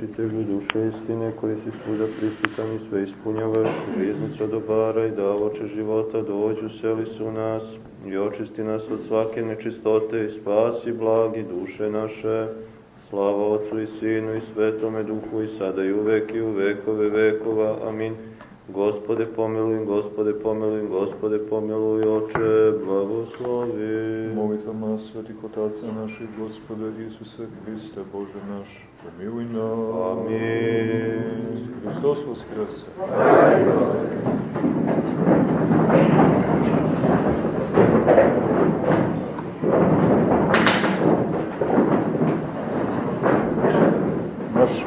utješitelju duše istine, koji si svuda prisutan i sve ispunjavaš, riznica dobara i davoče života, dođu, seli su nas i očisti nas od svake nečistote i spasi blagi duše naše. Slava Otcu i Sinu i Svetome Duhu i sada i uvek i u vekove vekova. Amin. Gospode pomiluj, Gospode pomiluj, Gospode pomiluj, Oče, blagoslovi. Molitvama svetih otaca naših, Gospoda Isuse Hriste, Bože naš, pomiluj nas. Amin. Hristos Voskrese. Naš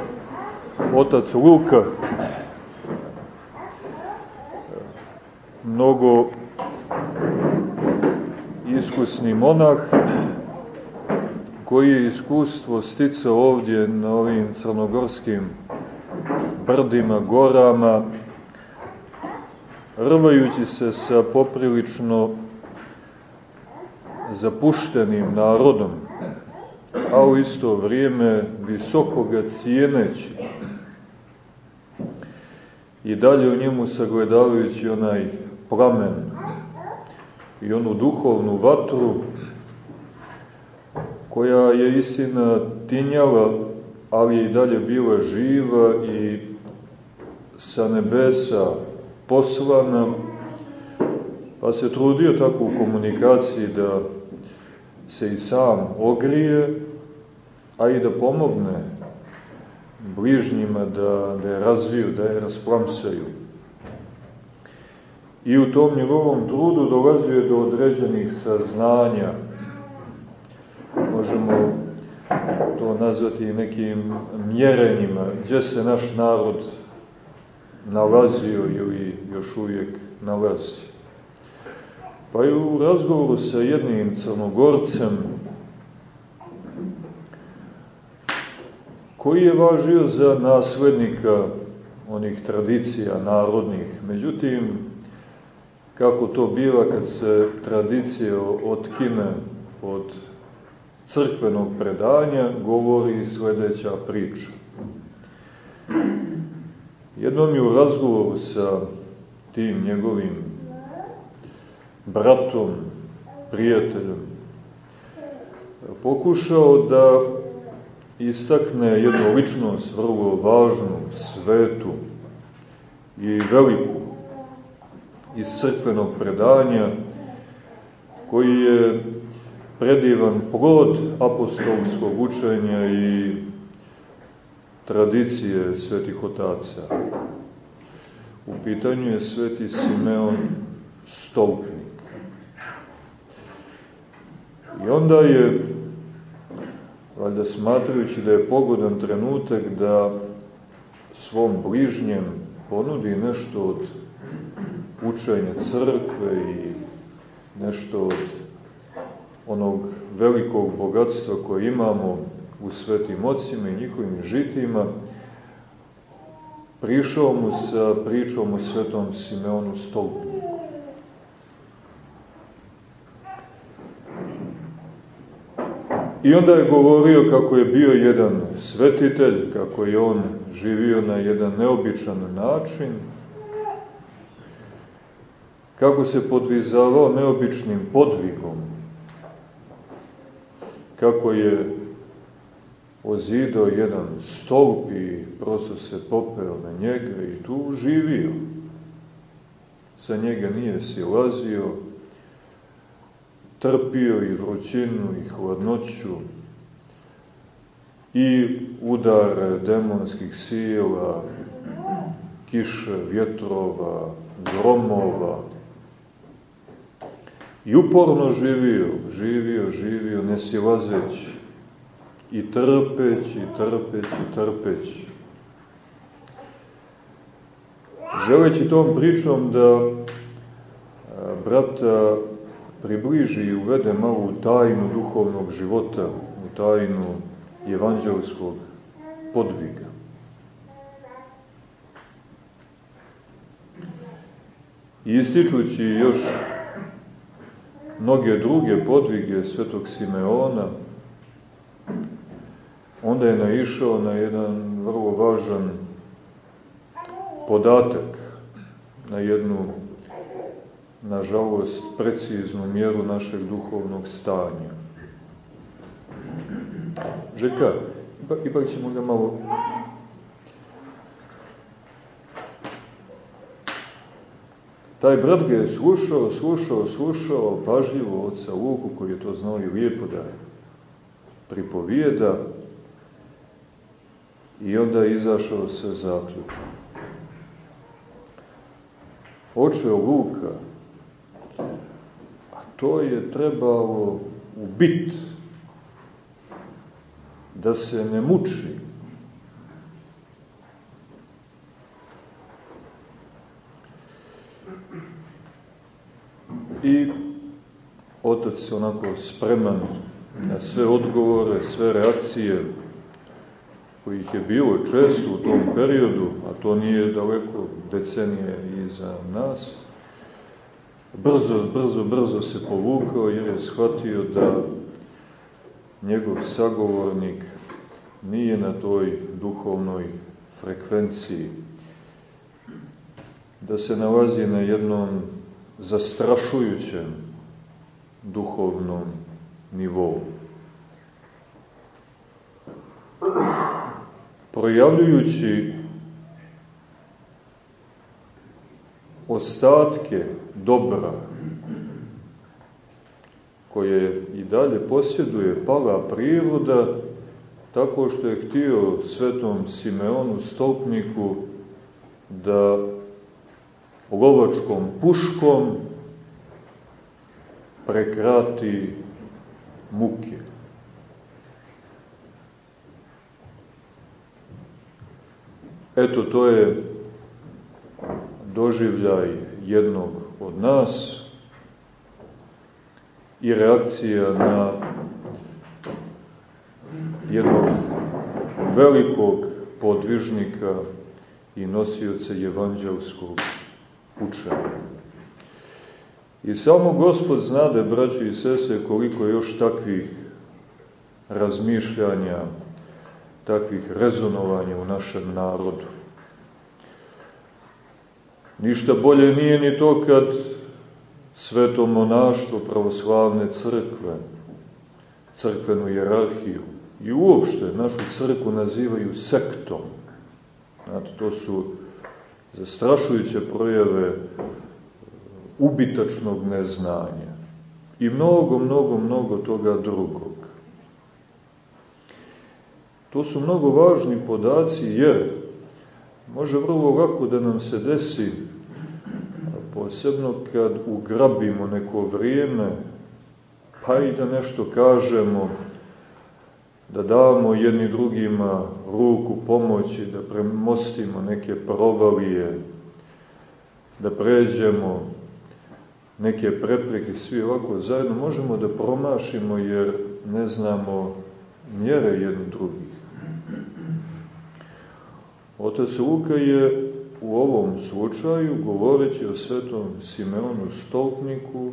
otac Luka mnogo iskusni monah koji je iskustvo sticao ovdje na ovim crnogorskim brdima, gorama, rvajući se sa poprilično zapuštenim narodom, a u isto vrijeme visoko ga cijeneći. I dalje u njemu sagledavajući onaj plamen i onu duhovnu vatru koja je istina tinjala, ali i dalje bila živa i sa nebesa poslana, pa se trudio tako u komunikaciji da se i sam ogrije, a i da pomogne bližnjima da, da je razviju, da je rasplamsaju. I u tom njegovom trudu dolazio je do određenih saznanja. Možemo to nazvati nekim mjerenjima, gdje se naš narod nalazio ili još uvijek nalazi. Pa i u razgovoru sa jednim crnogorcem, koji je važio za naslednika onih tradicija narodnih. Međutim, kako to biva kad se tradicije otkine od crkvenog predanja, govori sledeća priča. Jednom je u razgovoru sa tim njegovim bratom, prijateljem, pokušao da istakne jednu ličnost vrlo važnu, svetu i veliku iz crkvenog predanja, koji je predivan plod apostolskog učenja i tradicije svetih otaca. U pitanju je sveti Simeon Stolpnik. I onda je, valjda smatrajući da je pogodan trenutak da svom bližnjem ponudi nešto od učenja crkve i nešto od onog velikog bogatstva koje imamo u svetim ocima i njihovim žitima, prišao mu sa pričom o svetom Simeonu Stolpniku. I onda je govorio kako je bio jedan svetitelj, kako je on živio na jedan neobičan način, kako se podvizavao neobičnim podvigom, kako je ozidao jedan stolp i prosto se popeo na njega i tu živio. Sa njega nije silazio, trpio i vrućinu i hladnoću i udar demonskih sila, kiše, vjetrova, gromova, I uporno živio, živio, živio, nesilazeći. I trpeći, trpeći, trpeći. Želeći tom pričom da brata približi i uvede malo u tajnu duhovnog života, u tajnu evanđelskog podviga. I ističući još mnoge druge podvige svetog Simeona, onda je naišao na jedan vrlo važan podatak na jednu, nažalost, preciznu mjeru našeg duhovnog stanja. Željka, ipak, ipak ćemo ga malo Taj brat ga je slušao, slušao, slušao, pažljivo oca Luku, koji je to znao i lijepo da pripovijeda, i onda je izašao sa zaključom. Oče Luka, a to je trebalo ubiti, da se ne muči, I otac onako spreman na sve odgovore, sve reakcije kojih je bilo često u tom periodu, a to nije daleko decenije iza nas, brzo, brzo, brzo se povukao jer je shvatio da njegov sagovornik nije na toj duhovnoj frekvenciji, da se nalazi na jednom zastrašujućem duhovnom nivou. Projavljujući ostatke dobra koje i dalje posjeduje pala priroda, tako što je htio svetom Simeonu Stolpniku da lovačkom puškom prekrati muke. Eto, to je doživljaj jednog od nas i reakcija na jednog velikog podvižnika i nosioca evanđelskog učenja. I samo Gospod znade, braći i sese, koliko još takvih razmišljanja, takvih rezonovanja u našem narodu. Ništa bolje nije ni to kad sveto monaštvo pravoslavne crkve, crkvenu jerarhiju i uopšte našu crkvu nazivaju sektom. Znate, to su zastrašujuće projeve ubitačnog neznanja i mnogo, mnogo, mnogo toga drugog. To su mnogo važni podaci jer može vrlo lako da nam se desi posebno kad ugrabimo neko vrijeme pa i da nešto kažemo da damo jedni drugima ruku pomoći, da premostimo neke provalije, da pređemo neke prepreke, svi ovako zajedno, možemo da promašimo jer ne znamo mjere jedni drugih. Otac Luka je u ovom slučaju, govoreći o svetom Simeonu Stolpniku,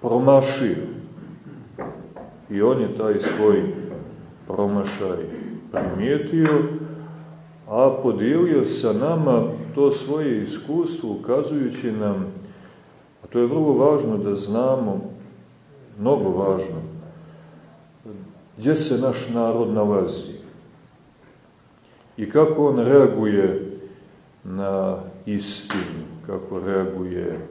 promašio I on je taj svoj promašaj primijetio, a podijelio sa nama to svoje iskustvo, ukazujući nam, a to je vrlo važno da znamo, mnogo važno, gdje se naš narod nalazi i kako on reaguje na istinu, kako reaguje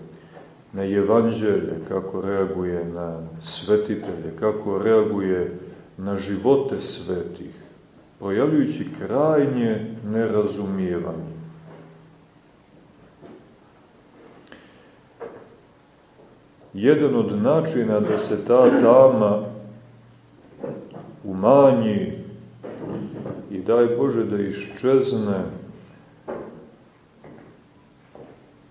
na evanđelje, kako reaguje na svetitelje, kako reaguje na živote svetih, projavljujući krajnje nerazumijevanje. Jedan od načina da se ta tama umanji i daj Bože da iščezne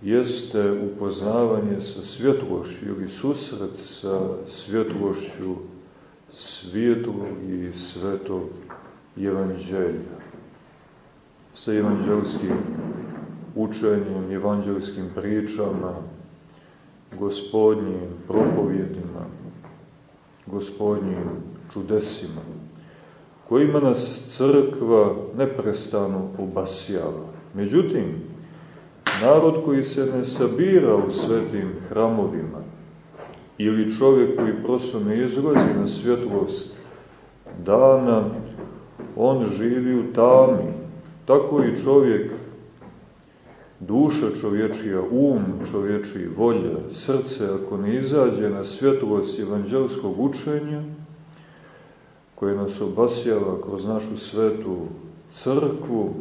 jeste upoznavanje sa svjetlošću ili susret sa svjetlošću svijetlog i svetog evanđelja. Sa evanđelskim učenjem, evanđelskim pričama, gospodnjim propovjedima, gospodnjim čudesima, kojima nas crkva neprestano obasjava. Međutim, narod koji se ne sabira u svetim hramovima ili čovjek koji prosto ne izlazi na svjetlost dana, on živi u tami. Tako i čovjek, duša čovječija, um čovječiji, volja, srce, ako ne izađe na svjetlost evanđelskog učenja, koje nas obasjava kroz našu svetu crkvu,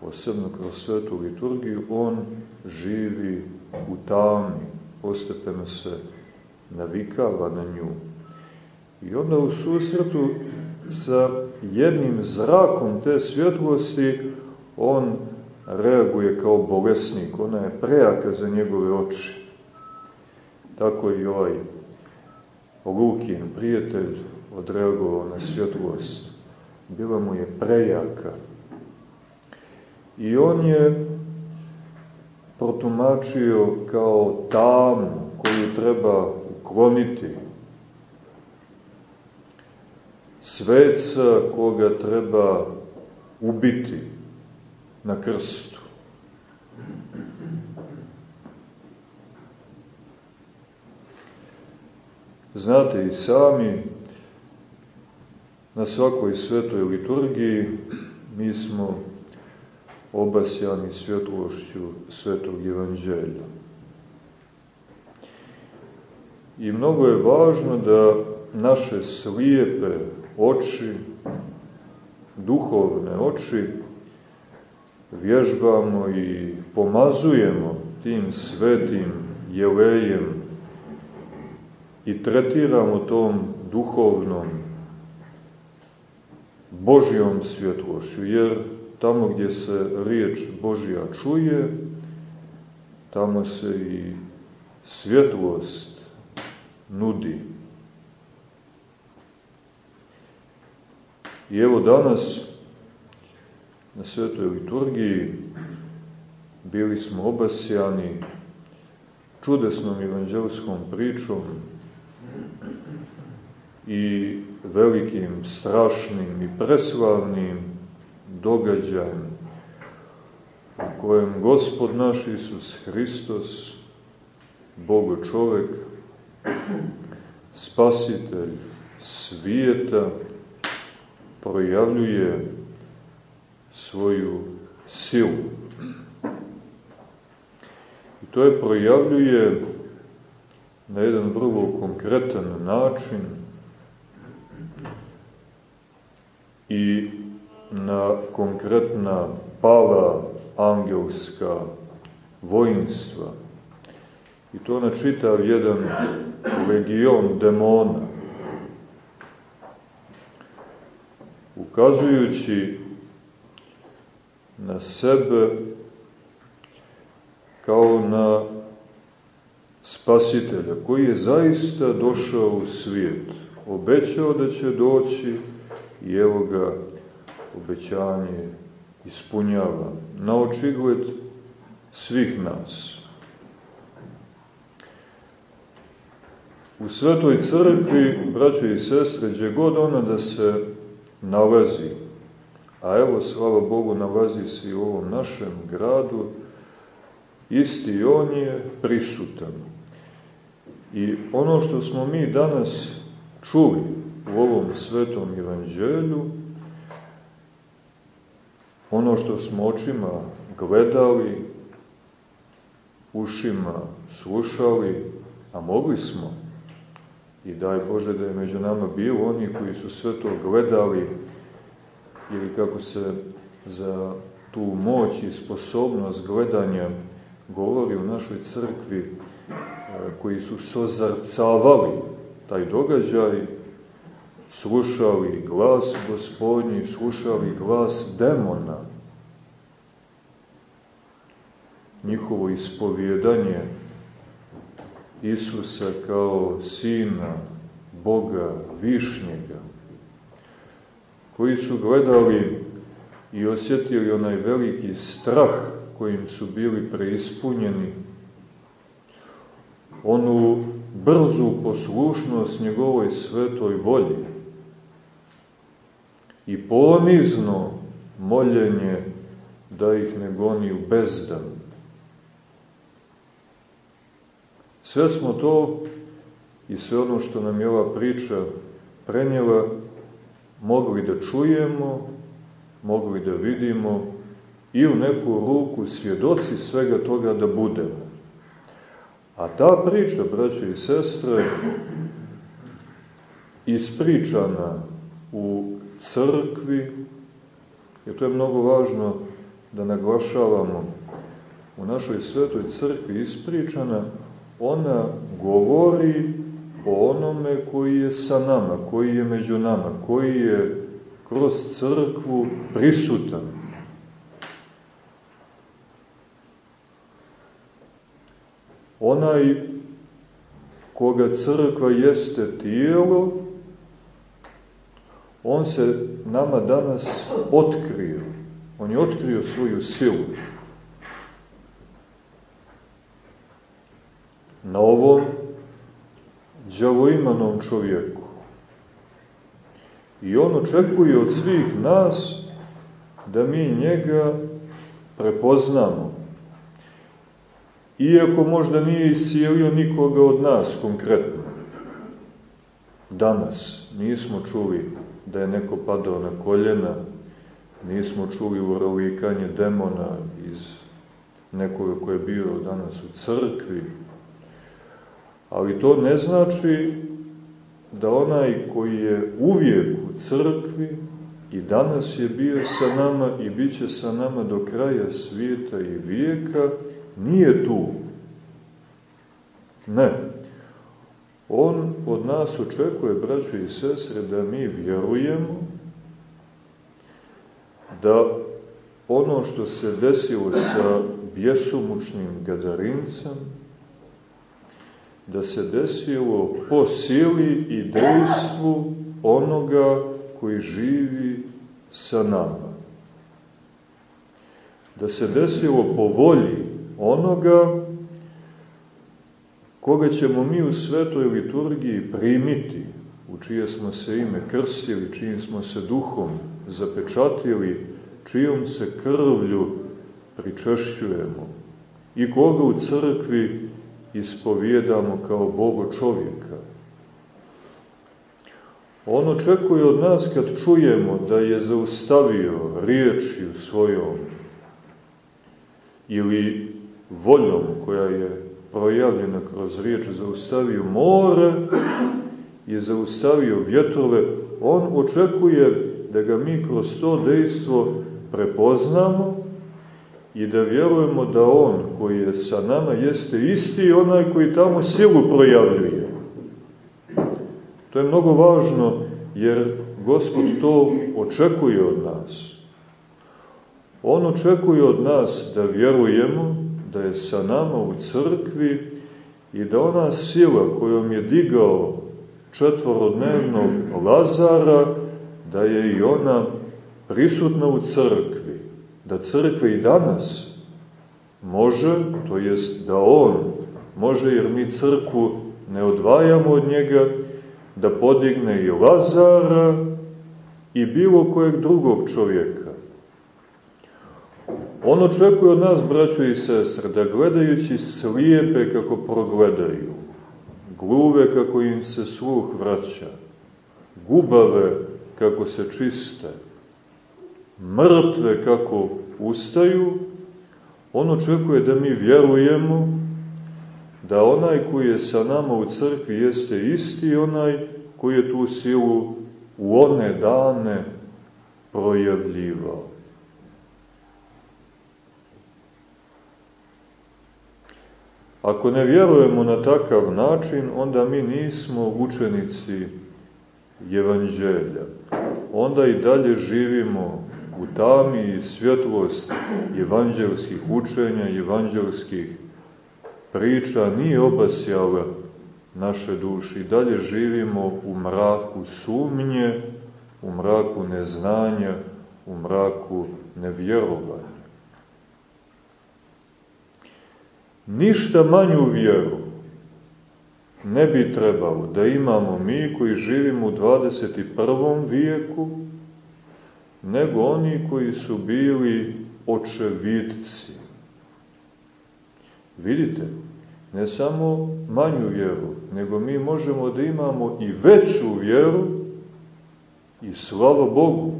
posebno kroz svetu liturgiju, on živi u tami, postepeno se navikava na nju. I onda u susretu sa jednim zrakom te svjetlosti on reaguje kao bolesnik, ona je prejaka za njegove oči. Tako i ovaj Lukin, prijatelj, odreagovao na svjetlost. Bila mu je prejaka. I on je protumačio kao tamu koju treba ukloniti. Sveca koga treba ubiti na krstu. Znate i sami, na svakoj svetoj liturgiji mi smo obasjani svjetlošću svetog evanđelja. I mnogo je važno da naše slijepe oči, duhovne oči, vježbamo i pomazujemo tim svetim jelejem i tretiramo tom duhovnom Božjom svjetlošću, jer tamo gdje se riječ Božja čuje, tamo se i svjetlost nudi. I evo danas na svetoj liturgiji bili smo obasjani čudesnom evanđelskom pričom i velikim, strašnim i preslavnim događajem u kojem Gospod naš Isus Hristos, Bogo čovek, spasitelj svijeta, projavljuje svoju silu. I to je projavljuje na jedan vrlo konkretan način i na konkretna pala angelska vojnstva. I to na čitav jedan legion demona. Ukazujući na sebe kao na spasitelja koji je zaista došao u svijet, obećao da će doći i evo ga obećanje ispunjava na očigled svih nas. U Svetoj crkvi, braćo i sestre, gdje god ona da se nalazi, a evo, slava Bogu, nalazi se i u ovom našem gradu, isti on je prisutan. I ono što smo mi danas čuli u ovom svetom evanđelju, ono što smo očima gledali, ušima slušali, a mogli smo, i daj Bože da je među nama bilo oni koji su sve to gledali, ili kako se za tu moć i sposobnost gledanja govori u našoj crkvi, e, koji su sozarcavali taj događaj, slušali glas gospodnji, slušali glas demona, njihovo ispovjedanje Isusa kao Sina Boga Višnjega, koji su gledali i osjetili onaj veliki strah kojim su bili preispunjeni, onu brzu poslušnost njegovoj svetoj volji, i ponizno moljenje da ih ne goni u bezdan. Sve smo to i sve ono što nam je ova priča prenjela mogli da čujemo, mogli da vidimo i u neku ruku svjedoci svega toga da budemo. A ta priča, braće i sestre, ispričana u crkvi, jer to je mnogo važno da naglašavamo, u našoj svetoj crkvi ispričana, ona govori o onome koji je sa nama, koji je među nama, koji je kroz crkvu prisutan. Onaj koga crkva jeste tijelo, on se nama danas otkrio. On je otkrio svoju silu. Na ovom džavoimanom čovjeku. I on očekuje od svih nas da mi njega prepoznamo. Iako možda nije iscijelio nikoga od nas konkretno. Danas nismo čuli da je neko padao na koljena, nismo čuli urolikanje demona iz nekoga ko je bio danas u crkvi, ali to ne znači da onaj koji je uvijek u crkvi i danas je bio sa nama i bit će sa nama do kraja svijeta i vijeka, nije tu. Ne. On od nas očekuje, braćo i sestre, da mi vjerujemo da ono što se desilo sa bjesomučnim gadarincem, da se desilo po sili i dejstvu onoga koji živi sa nama. Da se desilo po volji onoga koga ćemo mi u svetoj liturgiji primiti, u čije smo se ime krstili, čijim smo se duhom zapečatili, čijom se krvlju pričešćujemo i koga u crkvi ispovjedamo kao Bogo čovjeka. On očekuje od nas kad čujemo da je zaustavio riječju svojom ili voljom koja je projavljena kroz riječ, zaustavio more i zaustavio vjetrove, on očekuje da ga mi kroz to dejstvo prepoznamo i da vjerujemo da on koji je sa nama jeste isti onaj koji tamo silu projavljuje. To je mnogo važno jer Gospod to očekuje od nas. On očekuje od nas da vjerujemo da je sa nama u crkvi i da ona sila kojom je digao četvorodnevnog Lazara, da je i ona prisutna u crkvi, da crkva i danas može, to jest da on može, jer mi crkvu ne odvajamo od njega, da podigne i Lazara i bilo kojeg drugog čovjeka On očekuje od nas, braćo i sestre, da gledajući slijepe kako progledaju, gluve kako im se sluh vraća, gubave kako se čiste, mrtve kako ustaju, on očekuje da mi vjerujemo da onaj koji je sa nama u crkvi jeste isti onaj koji je tu silu u one dane projavljivao. Ako ne vjerujemo na takav način, onda mi nismo učenici evanđelja. Onda i dalje živimo u tami i svjetlost evanđelskih učenja, evanđelskih priča nije obasjala naše duše. I dalje živimo u mraku sumnje, u mraku neznanja, u mraku nevjerovanja. Ništa manju vjeru ne bi trebalo da imamo mi koji živimo u 21. vijeku nego oni koji su bili očevidci. Vidite, ne samo manju vjeru, nego mi možemo da imamo i veću vjeru i slava Bogu.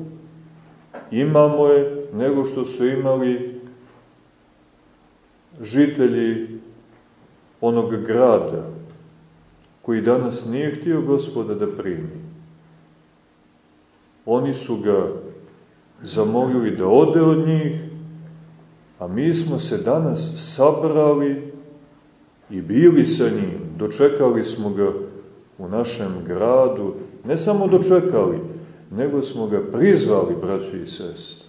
Imamo je nego što su imali žitelji onog grada koji danas nije htio gospoda da primi. Oni su ga zamolili da ode od njih, a mi smo se danas sabrali i bili sa njim, dočekali smo ga u našem gradu, ne samo dočekali, nego smo ga prizvali, braći i sestre.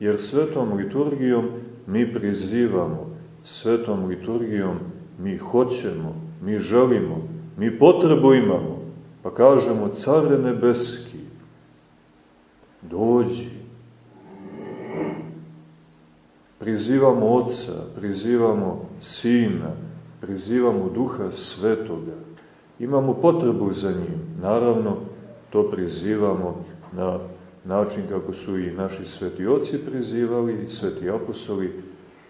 Jer svetom liturgijom mi prizivamo, svetom liturgijom mi hoćemo, mi želimo, mi potrebu imamo, pa kažemo, care nebeski, dođi. Prizivamo Otca, prizivamo Sina, prizivamo Duha Svetoga. Imamo potrebu za njim. Naravno, to prizivamo na način kako su i naši sveti oci prizivali, sveti apostoli,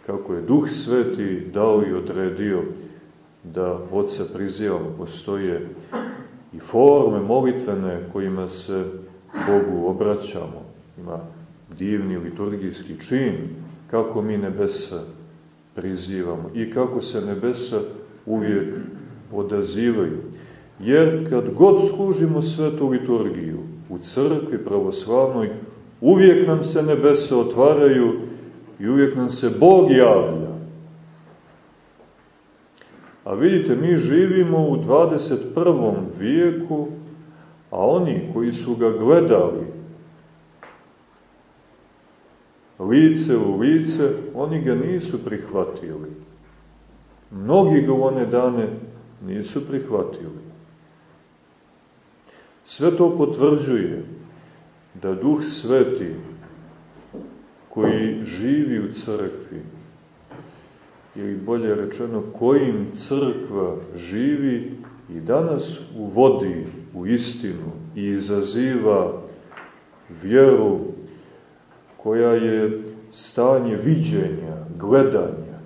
kako je Duh Sveti dao i odredio da Otca prizivamo. Postoje i forme molitvene kojima se Bogu obraćamo. Ima divni liturgijski čin kako mi nebesa prizivamo i kako se nebesa uvijek odazivaju. Jer kad god služimo svetu liturgiju u crkvi pravoslavnoj, uvijek nam se nebesa otvaraju i uvijek nam se Bog javlja. A vidite, mi živimo u 21. vijeku, a oni koji su ga gledali lice u lice, oni ga nisu prihvatili. Mnogi ga one dane nisu prihvatili. Sve to potvrđuje da Duh Sveti koji živi u crkvi, ili bolje rečeno kojim crkva živi i danas uvodi u istinu i izaziva vjeru koja je stanje viđenja, gledanja,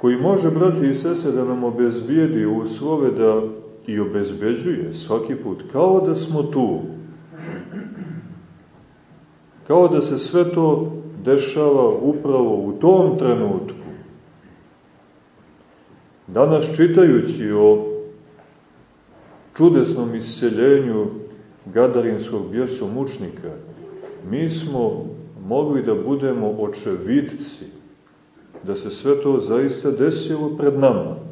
koji može, braći i sese, da nam obezbijedi uslove da i obezbeđuje svaki put, kao da smo tu, kao da se sve to dešava upravo u tom trenutku. Danas čitajući o čudesnom isceljenju gadarinskog mučnika, mi smo mogli da budemo očevidci, da se sve to zaista desilo pred nama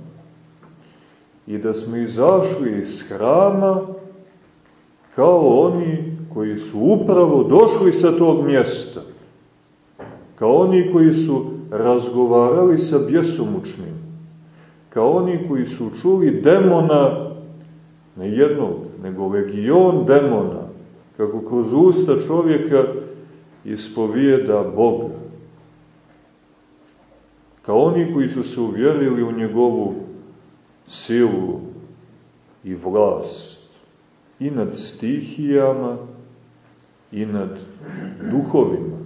i da smo izašli iz hrama kao oni koji su upravo došli sa tog mjesta, kao oni koji su razgovarali sa bjesomučnim, kao oni koji su čuli demona, ne jednog, nego legion demona, kako kroz usta čovjeka ispovijeda Boga. Kao oni koji su se uvjerili u njegovu silu i vlast i nad stihijama i nad duhovima.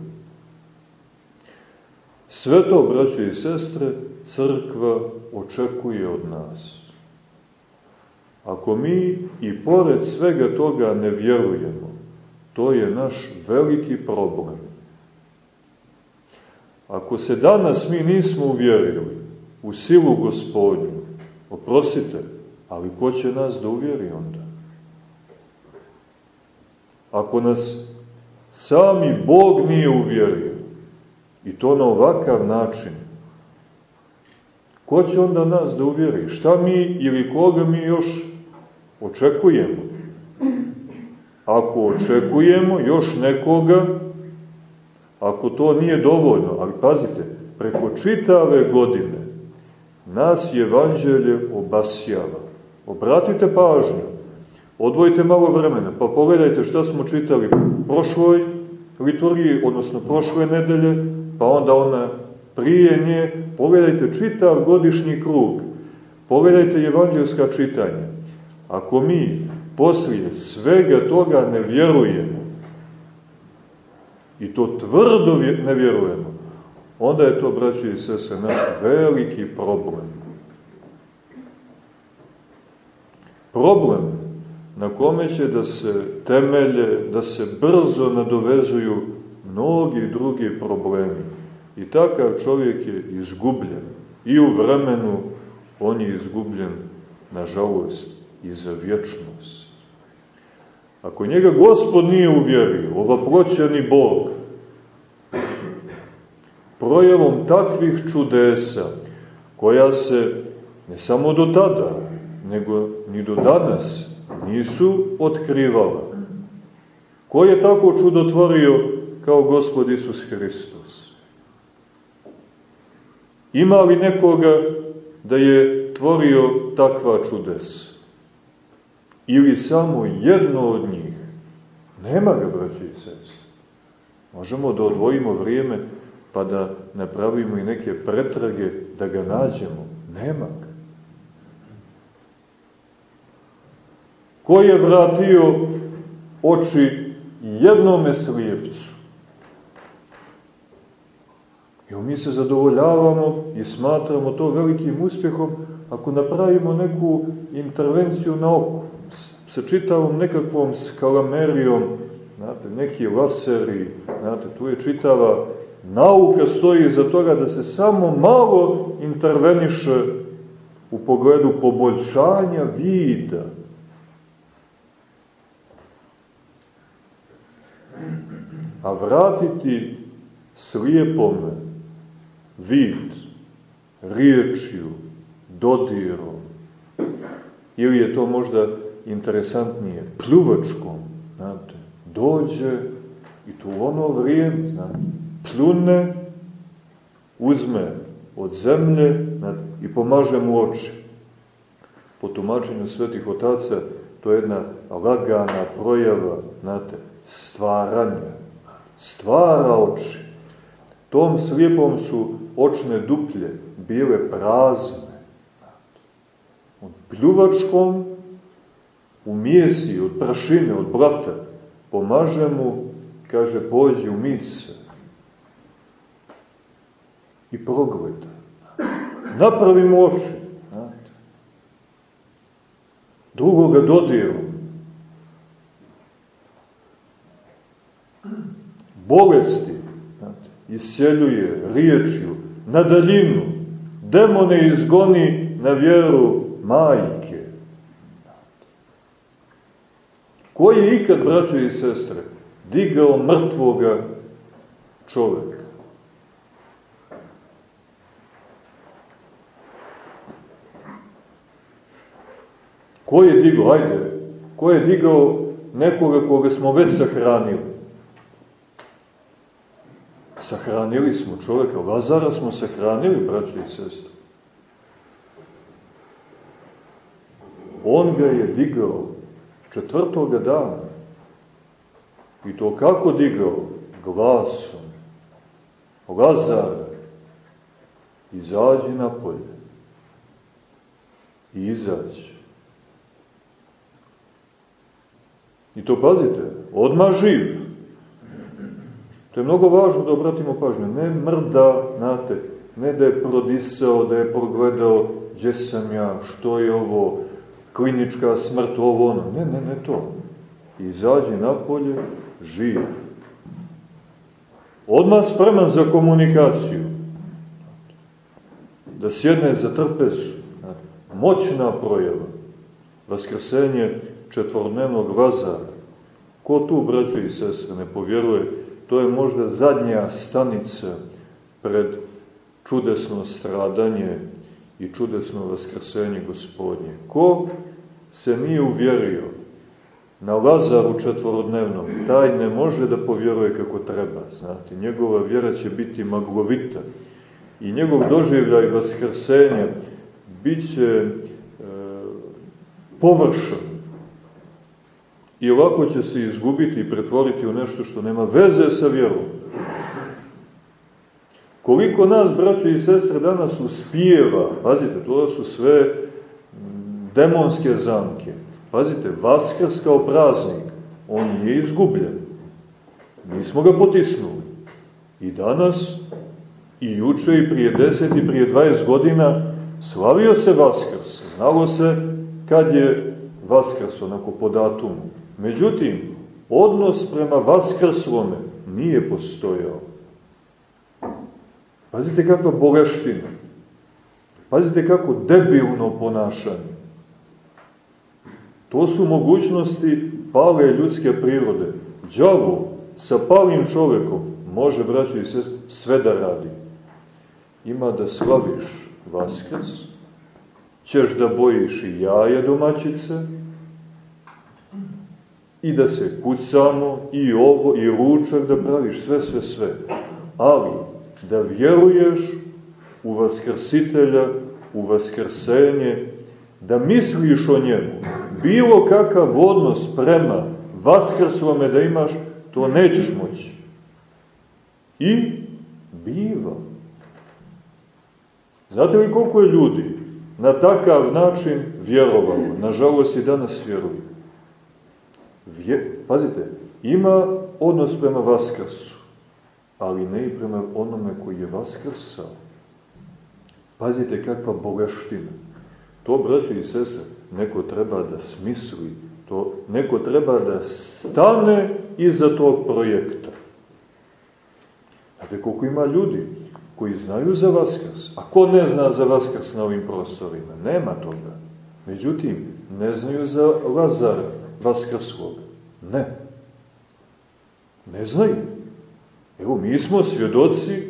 Sve to, braće i sestre, crkva očekuje od nas. Ako mi i pored svega toga ne vjerujemo, to je naš veliki problem. Ako se danas mi nismo uvjerili u silu gospodnju, oprosite, ali ko će nas da uvjeri onda? Ako nas sami Bog nije uvjerio, i to na ovakav način, ko će onda nas da uvjeri? Šta mi ili koga mi još očekujemo? Ako očekujemo još nekoga, ako to nije dovoljno, ali pazite, preko čitave godine nas evanđelje obasjava. Obratite pažnju, odvojite malo vremena, pa pogledajte šta smo čitali prošloj liturgiji, odnosno prošle nedelje, pa onda ona prije nje, pogledajte čitav godišnji krug, pogledajte evanđelska čitanja. Ako mi poslije svega toga ne vjerujemo, i to tvrdo ne vjerujemo, onda je to, braći i sese, naš veliki problem. Problem na kome će da se temelje, da se brzo nadovezuju mnogi drugi problemi. I takav čovjek je izgubljen. I u vremenu on je izgubljen, nažalost, i za vječnost. Ako njega gospod nije uvjerio, ovaproćeni Bog, projevom takvih čudesa, koja se ne samo do tada, nego ni do danas nisu otkrivala. Ko je tako čudotvorio kao gospod Isus Hristos? Ima li nekoga da je tvorio takva čudesa? Ili samo jedno od njih? Nema ga, braći i sest. Možemo da odvojimo vrijeme pa da napravimo i neke pretrage da ga nađemo. Nema ga. Ko je vratio oči jednome slijepcu? I mi se zadovoljavamo i smatramo to velikim uspjehom ako napravimo neku intervenciju na oku, sa čitavom nekakvom skalamerijom, znate, neki laseri, znate, tu je čitava nauka stoji za toga da se samo malo interveniše u pogledu poboljšanja vida. A vratiti slijepome vid, riječju, dodirom, ili je to možda interesantnije, pljuvačkom, znate, dođe i tu ono vrijeme, znate, pljune, uzme od zemlje i pomaže mu oči. Po tumačenju svetih otaca to je jedna lagana projava, znate, stvaranja. Stvara oči. Tom slijepom su očne duplje bile prazne. Od pljuvačkom u mijesi, od prašine, od blata, pomaže mu, kaže, pođi u mise i progleda. Napravimo oči. Drugoga dodiru. Bolesti isjeljuje riječju na daljinu. Demone izgoni na vjeru majke. Ko je ikad, braćo i sestre, digao mrtvoga čoveka? Ko je digao, ajde, ko je digao nekoga koga smo već sahranili? Sahranili smo čoveka, Lazara smo sahranili, braći i sestri. On ga je digao četvrtoga dana. I to kako digao? Glasom. Lazar, izađi napolje. I izađi. I to pazite, odmah živ. To je mnogo važno da obratimo pažnju. Ne mrda, znate, ne da je prodisao, da je progledao gdje sam ja, što je ovo, klinička smrt, ovo ono. Ne, ne, ne to. Izađi napolje, živ. Odmah spreman za komunikaciju. Da sjedne za trpezu. Moćna projava. Vaskrsenje četvornevnog Lazara. Ko tu, braćo i sestre, ne povjeruje, to je možda zadnja stanica pred čudesno stradanje i čudesno vaskrsenje gospodnje. Ko se nije uvjerio na Lazaru četvorodnevnom, taj ne može da povjeruje kako treba, znate. Njegova vjera će biti maglovita i njegov doživljaj vaskrsenja bit će e, površan, I ovako će se izgubiti i pretvoriti u nešto što nema veze sa vjerom. Koliko nas, braćo i sestre, danas uspijeva, pazite, to su sve demonske zamke, Pazite, Vaskrs kao praznik, on nije izgubljen. Mi smo ga potisnuli. I danas, i juče, i prije deset, i prije 20 godina, slavio se Vaskrs. Znalo se kad je Vaskrs, onako po datumu. Međutim, odnos prema Vaskrslome nije postojao. Pazite kakva boleština. Pazite kako debilno ponašanje. To su mogućnosti pale ljudske prirode. Đavo sa palim čovekom može, braći i sest, sve da radi. Ima da slaviš Vaskrs, ćeš da bojiš i jaje domaćice, i da se kucamo, i ovo, i ručak da praviš, sve, sve, sve. Ali, da vjeruješ u Vaskrsitelja, u Vaskrsenje, da misliš o njemu, bilo kakav odnos prema Vaskrslome da imaš, to nećeš moći. I biva. Znate li koliko je ljudi na takav način vjerovalo? Nažalost i danas vjeruju. Vje, pazite, ima odnos prema Vaskrsu, ali ne i prema onome koji je Vaskrsao. Pazite kakva bogeština. To, braćo i sese, neko treba da smisli, to neko treba da stane iza tog projekta. Znate koliko ima ljudi koji znaju za Vaskrs, a ko ne zna za Vaskrs na ovim prostorima? Nema toga. Međutim, ne znaju za Lazara Vaskrskog. Ne. Ne znaju. Evo, mi smo svjedoci,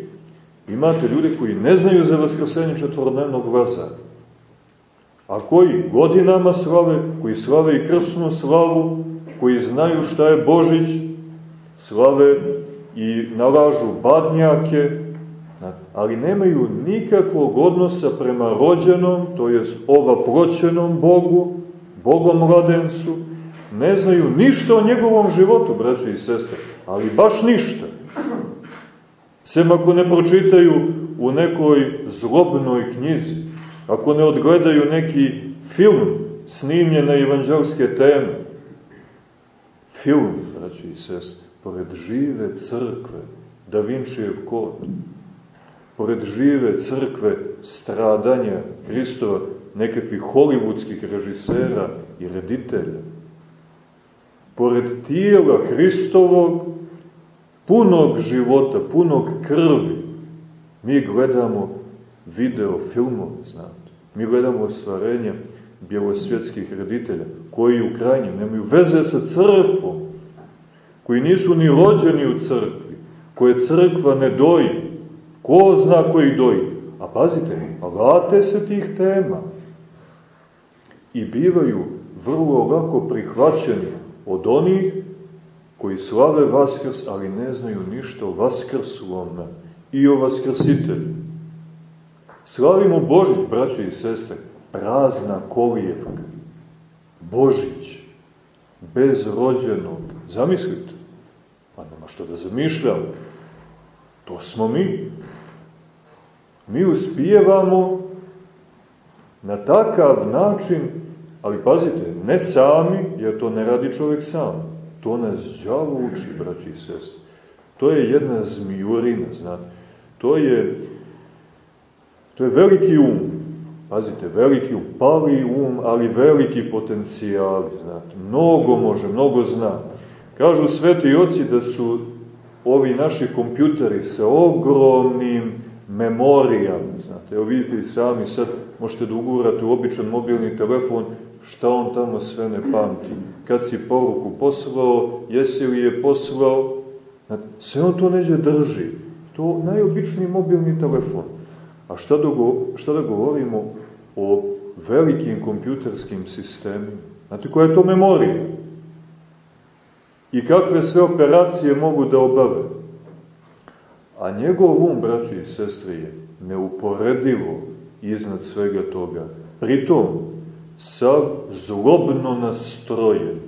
imate ljude koji ne znaju za Vaskrsenje četvorodnevnog Lazara a koji godinama slave, koji slave i krsnu slavu, koji znaju šta je Božić, slave i nalažu badnjake, ali nemaju nikakvog odnosa prema rođenom, to jest ova proćenom Bogu, Bogom mladencu, ne znaju ništa o njegovom životu, braće i sestre, ali baš ništa. Sem ako ne pročitaju u nekoj zlobnoj knjizi, ako ne odgledaju neki film snimljen na evanđelske teme, film, braći i sest, pored žive crkve, Da Vinčijev kod, pored žive crkve stradanja Hristova, nekakvih hollywoodskih režisera i reditelja, pored tijela Hristovog, punog života, punog krvi, mi gledamo video filmove, znate. Mi gledamo ostvarenje bjelosvjetskih reditelja, koji u krajnjem nemaju veze sa crkvom, koji nisu ni rođeni u crkvi, koje crkva ne doji, ko zna koji doji. A pazite, late se tih tema i bivaju vrlo lako prihvaćeni od onih koji slave Vaskrs, ali ne znaju ništa o Vaskrslome i o Vaskrsitelju. Slavimo Božić, braćo i sestre, prazna kolijevka. Božić, bez rođenog. Zamislite, pa nema što da zamišljamo. To smo mi. Mi uspijevamo na takav način, ali pazite, ne sami, jer to ne radi čovjek sam. To nas džavo uči, braći i sestre. To je jedna zmijurina, znate. To je To je veliki um. Pazite, veliki um, pali um, ali veliki potencijal, znate. Mnogo može, mnogo zna. Kažu sveti oci da su ovi naši kompjuteri sa ogromnim memorijama, znate. Evo vidite sami sad, možete da ugurate u običan mobilni telefon, šta on tamo sve ne pamti. Kad si poruku poslao, jesi li je poslao, sve on to neđe drži. To najobičniji mobilni telefon. A šta da, šta da govorimo o velikim kompjuterskim sistemima? Znate koja je to memorija? I kakve sve operacije mogu da obave? A njegov um, braći i sestre, je neuporedivo iznad svega toga. Pritom, sav zlobno nastrojen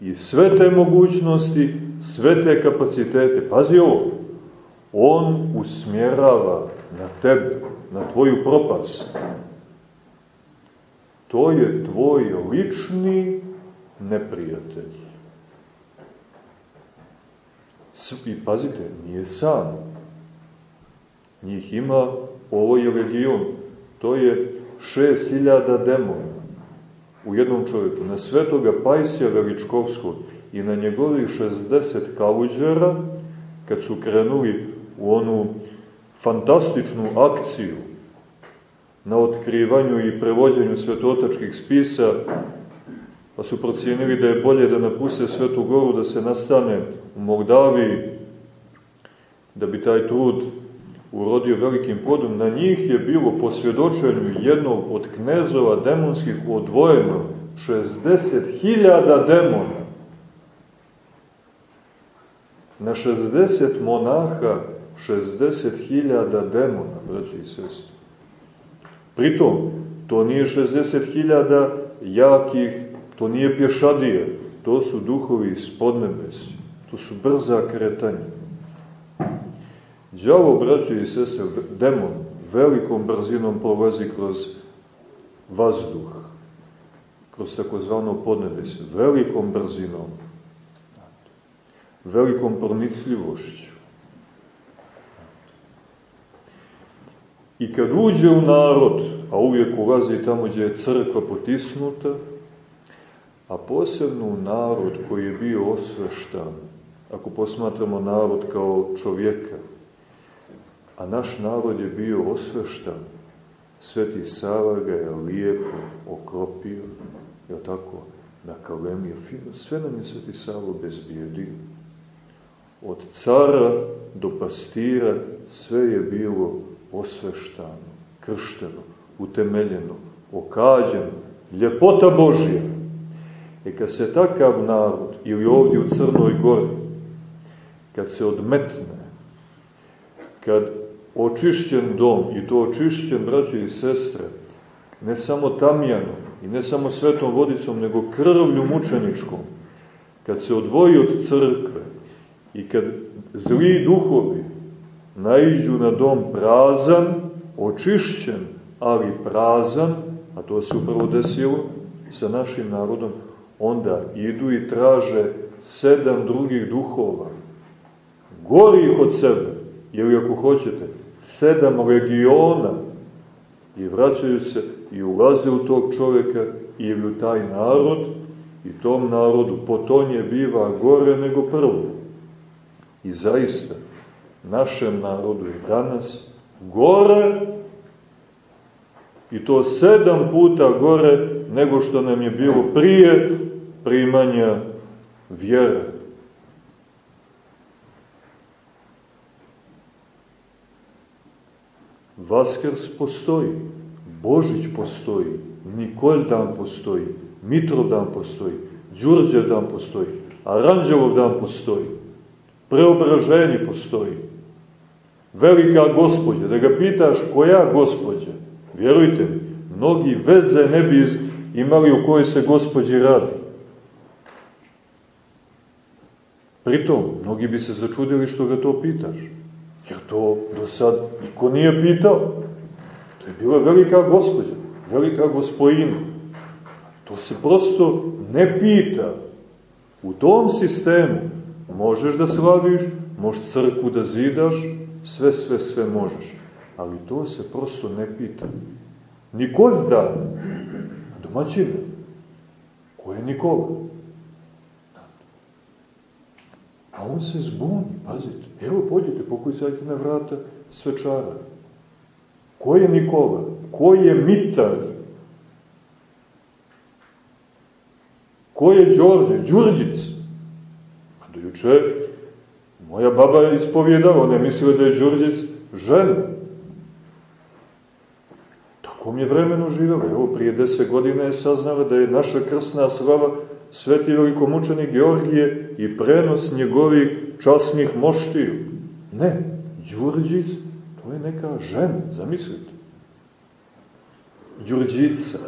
i sve te mogućnosti, sve te kapacitete, pazi ovo, on usmjerava na tebe, na tvoju propast. To je tvoj lični neprijatelji. I pazite, nije sam. Njih ima, ovo je legion, to je šest hiljada demona u jednom čovjeku. Na svetoga Pajsija Veličkovskog i na njegovih 60 kaluđera, kad su krenuli u onu fantastičnu akciju na otkrivanju i prevođenju svetotačkih spisa, pa su procijenili da je bolje da napuste Svetu Goru, da se nastane u Moldaviji, da bi taj trud urodio velikim plodom. Na njih je bilo po svjedočenju jednog od knezova demonskih odvojeno 60.000 demona. Na 60 monaha 60.000 demona, braći i sestri. Pritom, to nije 60.000 jakih, to nije pješadije, to su duhovi iz podnebesi, to su brza kretanja. Đavo, braći i sese, demon, velikom brzinom prolazi kroz vazduh, kroz takozvano podnebesje, velikom brzinom, velikom pronicljivošću. I kad uđe u narod, a uvijek ulazi tamo gdje je crkva potisnuta, a posebno u narod koji je bio osveštan, ako posmatramo narod kao čovjeka, a naš narod je bio osveštan, Sveti Sava ga je lijepo okropio, je tako, na kalemiju fino, sve nam je Sveti Sava bezbijedio. Od cara do pastira sve je bilo osveštano, kršteno, utemeljeno, okađeno, ljepota Božja. E kad se takav narod, ili ovdje u Crnoj gori, kad se odmetne, kad očišćen dom, i to očišćen, braće i sestre, ne samo tamjanom i ne samo svetom vodicom, nego krvlju mučeničkom, kad se odvoji od crkve i kad zli duhovi naiđu na dom prazan, očišćen, ali prazan, a to se upravo desilo sa našim narodom, onda idu i traže sedam drugih duhova, gorih od sebe, ili ako hoćete, sedam legiona, i vraćaju se i ulaze u tog čoveka ili u taj narod, i tom narodu potonje biva gore nego prvo. I zaista, našem narodu je danas gore i to sedam puta gore nego što nam je bilo prije primanja vjere. Vaskrs postoji, Božić postoji, Nikolj dan postoji, Mitrov dan postoji, Đurđev dan postoji, Aranđelov dan postoji, preobraženje postoji, velika gospodja, da ga pitaš koja gospodja, vjerujte mi, mnogi veze ne bi imali u kojoj se gospodji radi. Pritom, mnogi bi se začudili što ga to pitaš, jer to do sad niko nije pitao. To je bila velika gospodja, velika gospojina. To se prosto ne pita. U tom sistemu možeš da slaviš, možeš crku da zidaš, sve, sve, sve možeš. Ali to se prosto ne pita. Nikolj da, domaćina. Ko je Nikola? A on se zbuni, pazite. Evo, pođite, pokucajte na vrata svečara. Ko je Nikola? Ko je Mitar? Ko je Đorđe? Đurđic? A do juče moja baba je ispovjedala, ona je mislila da je Đurđic žena. Takom je vremenu živjela. Evo, prije deset godina je saznala da je naša krsna slava sveti velikomučenik Georgije i prenos njegovih časnih moštiju. Ne, Đurđic, to je neka žena, zamislite. Đurđica.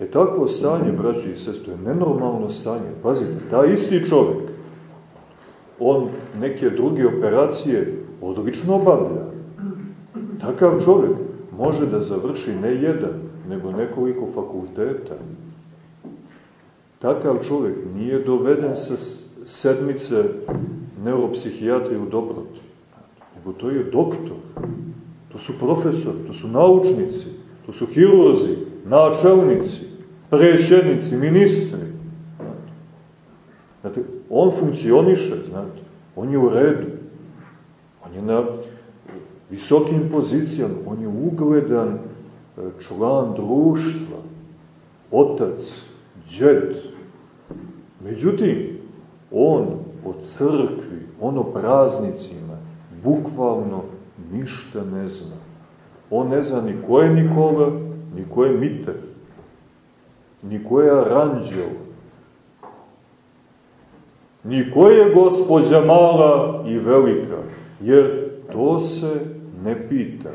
E takvo stanje, braći i sest, to je nenormalno stanje. Pazite, taj isti čovjek, on neke druge operacije odlično obavlja. Takav čovjek može da završi ne jedan, nego nekoliko fakulteta. Takav čovjek nije doveden sa sedmice neuropsihijatrije u dobroti, nego to je doktor, to su profesori, to su naučnici, to su hirurzi, načelnici, predsjednici, ministri. Znate, on funkcioniše, znate, on je u redu, on je na visokim pozicijama, on je ugledan e, član društva, otac, džed. Međutim, on o crkvi, on o praznicima, bukvalno ništa ne zna. On ne zna ni ko je Nikola, ni ko je Miter, ni ko je Aranđel, ni ko je gospođa mala i velika, jer to se ne pita.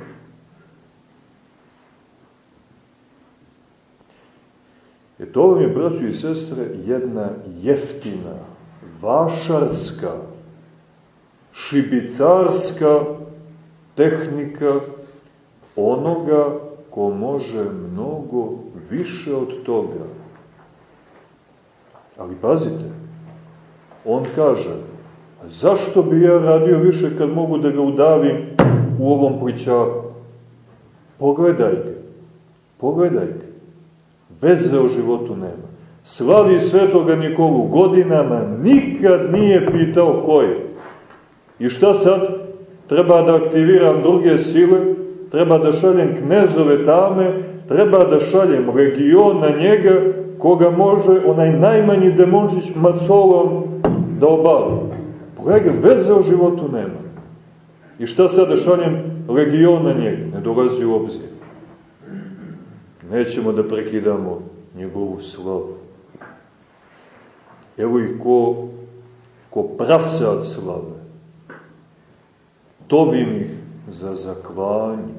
E to vam je, braću i sestre, jedna jeftina, vašarska, šibicarska tehnika onoga ko može mnogo više od toga. Ali pazite, on kaže, zašto bi ja radio više kad mogu da ga udavim u ovom plićaku? Pogledaj ga, pogledaj ga. Veze o životu nema. Slavi svetoga Nikolu godinama, nikad nije pitao ko je. I šta sad? Treba da aktiviram druge sile, treba da šaljem knezove tame, treba da šaljem legion na njega, koga može onaj najmanji demončić macolom da obavi. Pogledaj, veze o životu nema. I šta sad da šaljem legion na njega? Ne dolazi u obzir. Nećemo da prekidamo njegovu slavu. Evo ih ko, ko prasad slave. Tovim ih za zakvanje.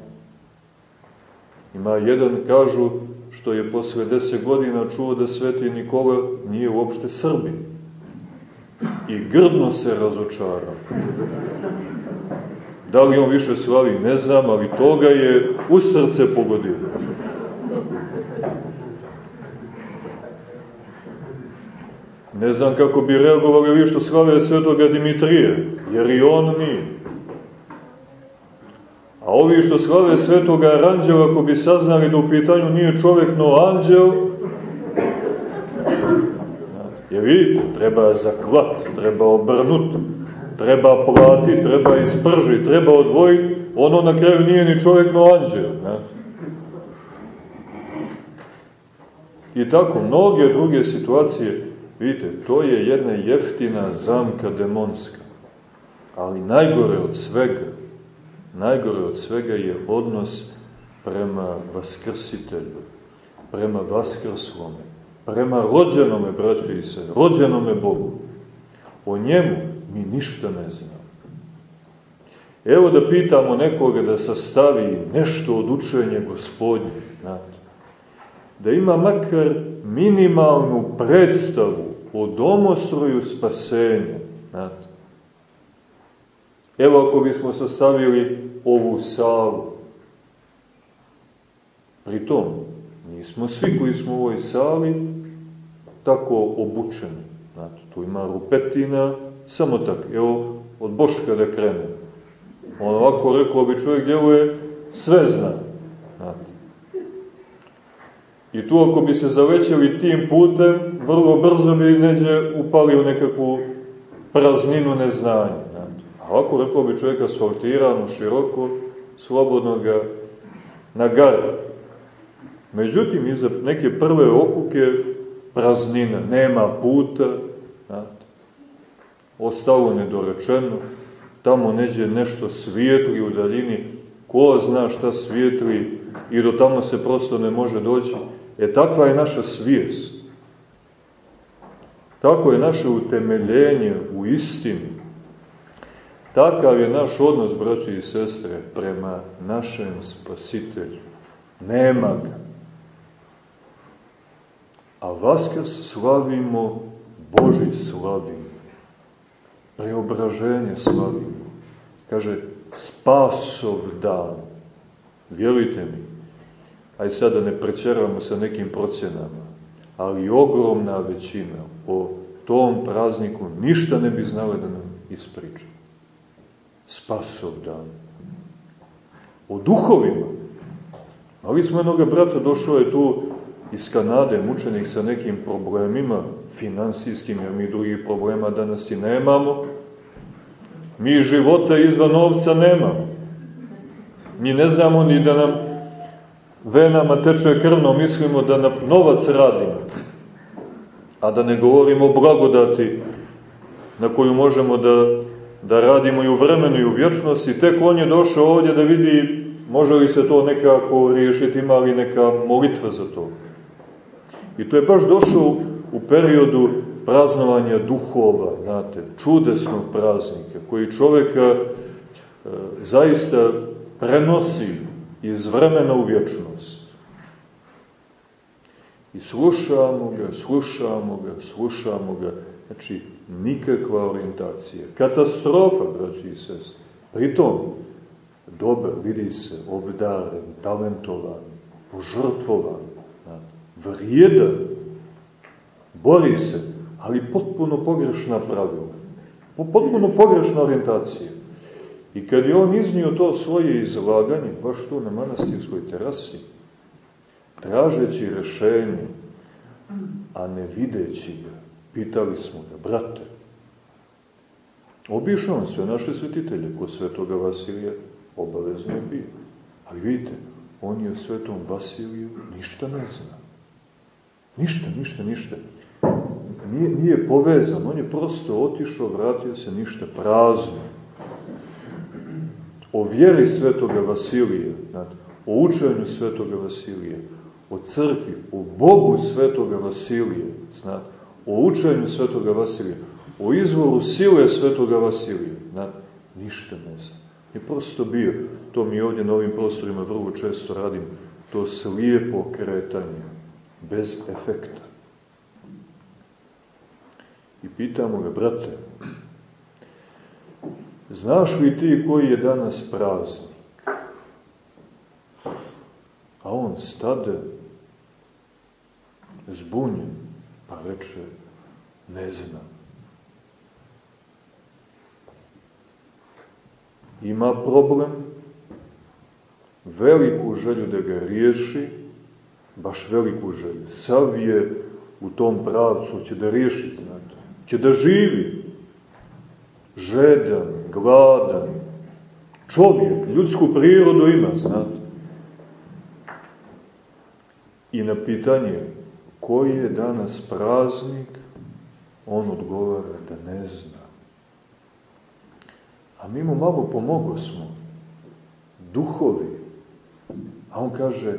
Ima jedan, kažu, što je posle deset godina čuo da sveti Nikola nije uopšte Srbin. I grdno se razočarao. Da li on više slavi, ne znam, ali toga je u srce pogodio. Ne znam kako bi reagovali vi što slave svetoga Dimitrije, jer i on nije. A ovi što slave svetoga Aranđela, ako bi saznali da u pitanju nije čovek no anđel, jer vidite, treba zakvat, treba obrnut, treba plati, treba isprži, treba odvojiti, ono na kraju nije ni čovek no anđel. Ne? I tako, mnoge druge situacije Vidite, to je jedna jeftina zamka demonska. Ali najgore od svega, najgore od svega je odnos prema Vaskrsitelju, prema Vaskrslome, prema rođenome, braću se, rođenome Bogu. O njemu mi ništa ne znamo. Evo da pitamo nekoga da sastavi nešto od učenja gospodnje, znate. Da ima makar minimalnu predstavu o domostroju spasenja. Znate. Evo ako bismo sastavili ovu salu, pritom nismo svi koji smo u ovoj sali tako obučeni. Znate, tu ima rupetina, samo tako. Evo, od Boška da krene. On ovako rekao bi čovjek djeluje sve zna. Znate. I tu ako bi se zavećali tim putem, vrlo brzo bi neđe upali u nekakvu prazninu neznanja. A ovako rekao bi čovjeka asfaltirano, široko, slobodno ga nagara. Međutim, iza neke prve okuke praznina, nema puta, znate, ostalo nedorečeno, tamo neđe nešto svijetli u daljini, ko zna šta svijetli i do tamo se prosto ne može doći, E takva je naša svijest. Tako je naše utemeljenje u istini. Takav je naš odnos, braći i sestre, prema našem spasitelju. Nema ga. A Vaskrs slavimo, Božić slavimo. Preobraženje slavimo. Kaže, spasov dan. Vjerujte mi, aj sada ne prećeravamo sa nekim procjenama, ali ogromna većina o tom prazniku ništa ne bi znala da nam ispriča. Spasov dan. O duhovima. Ali smo jednoga brata, došao je tu iz Kanade, mučenik sa nekim problemima, finansijskim, jer mi drugih problema danas i nemamo. Mi života izvan novca nemamo. Mi ne znamo ni da nam venama teče krvno, mislimo da nam novac radimo. A da ne govorimo o blagodati na koju možemo da, da radimo i u vremenu i u vječnosti. Tek on je došao ovdje da vidi može li se to nekako riješiti, ima li neka molitva za to. I to je baš došao u periodu praznovanja duhova, znate, čudesnog praznika, koji čoveka e, zaista prenosi iz vremena u vječnost. I slušamo ga, slušamo ga, slušamo ga, znači nikakva orijentacija. Katastrofa, braći i sest. Pritom, dobar, vidi se, obdaren, talentovan, požrtvovan, vrijedan, bori se, ali potpuno pogrešna pravila, potpuno pogrešna orijentacija. I kad je on iznio to svoje izlaganje, baš tu na manastirskoj terasi, tražeći rešenje, a ne videći ga, pitali smo ga, brate, obišao on sve naše svetitelje, kod svetoga Vasilija obavezno je bio. Ali vidite, on je o svetom Vasiliju ništa ne zna. Ništa, ništa, ništa. Nije, nije povezan, on je prosto otišao, vratio se ništa prazno. O vjeri svetoga Vasilija, znate, o učenju svetoga Vasilija, o crkvi, o Bogu svetoga Vasilija, znate, o učenju svetoga Vasilija, o izvoru sile svetoga Vasilija, znate, ništa ne zna. Je prosto bio, to mi ovdje na ovim prostorima vrlo često radim, to slijepo kretanje, bez efekta. I pitamo ga, brate, znaš li ti koji je danas praznik? A on stade, zbunjen, pa reče, ne znam. Ima problem, veliku želju da ga riješi, baš veliku želju. Sav je u tom pravcu, će da riješi, znate. Će da živi. Žedan, gladan. Čovjek, ljudsku prirodu ima, znate. I na pitanje koji je danas praznik, on odgovara da ne zna. A mi mu malo pomogo smo. Duhovi. A on kaže,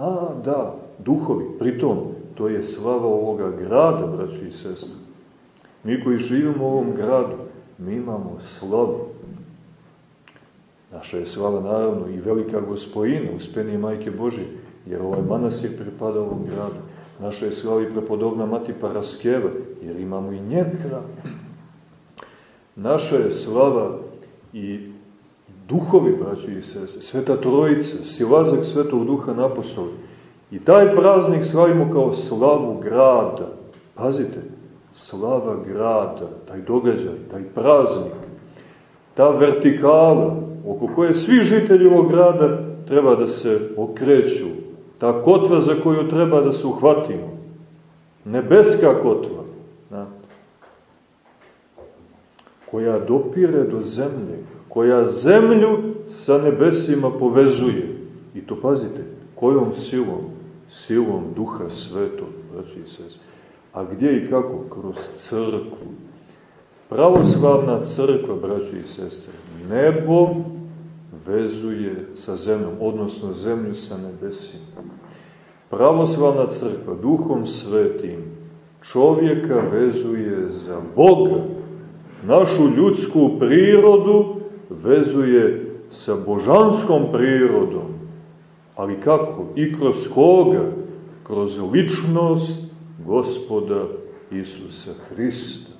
A, da, duhovi, pritom, to je slava ovoga grada, braći i sestri. Mi koji živimo u ovom gradu, mi imamo slavu. Naša je slava, naravno, i velika gospojina, uspenije majke Bože, jer ovaj manastir pripada ovom gradu. Naša je slava i prepodobna mati Paraskeva, jer imamo i njen Naša je slava i duhovi, braći i sese, sveta trojica, silazak svetog duha na apostoli. I taj praznik slavimo kao slavu grada. Pazite, slava grada, taj događaj, taj praznik, ta vertikala oko koje svi žitelji ovog grada treba da se okreću, ta kotva za koju treba da se uhvatimo, nebeska kotva, na, koja dopire do zemlje, koja zemlju sa nebesima povezuje. I to pazite, kojom silom? Silom Duha Svetog, braći i sest. A gdje i kako? Kroz crkvu. Pravoslavna crkva, braći i sestre, nebo vezuje sa zemljom, odnosno zemlju sa nebesima. Pravoslavna crkva, duhom svetim, čovjeka vezuje za Boga, našu ljudsku prirodu vezuje sa božanskom prirodom. Ali kako? I kroz koga? Kroz ličnost gospoda Isusa Hrista.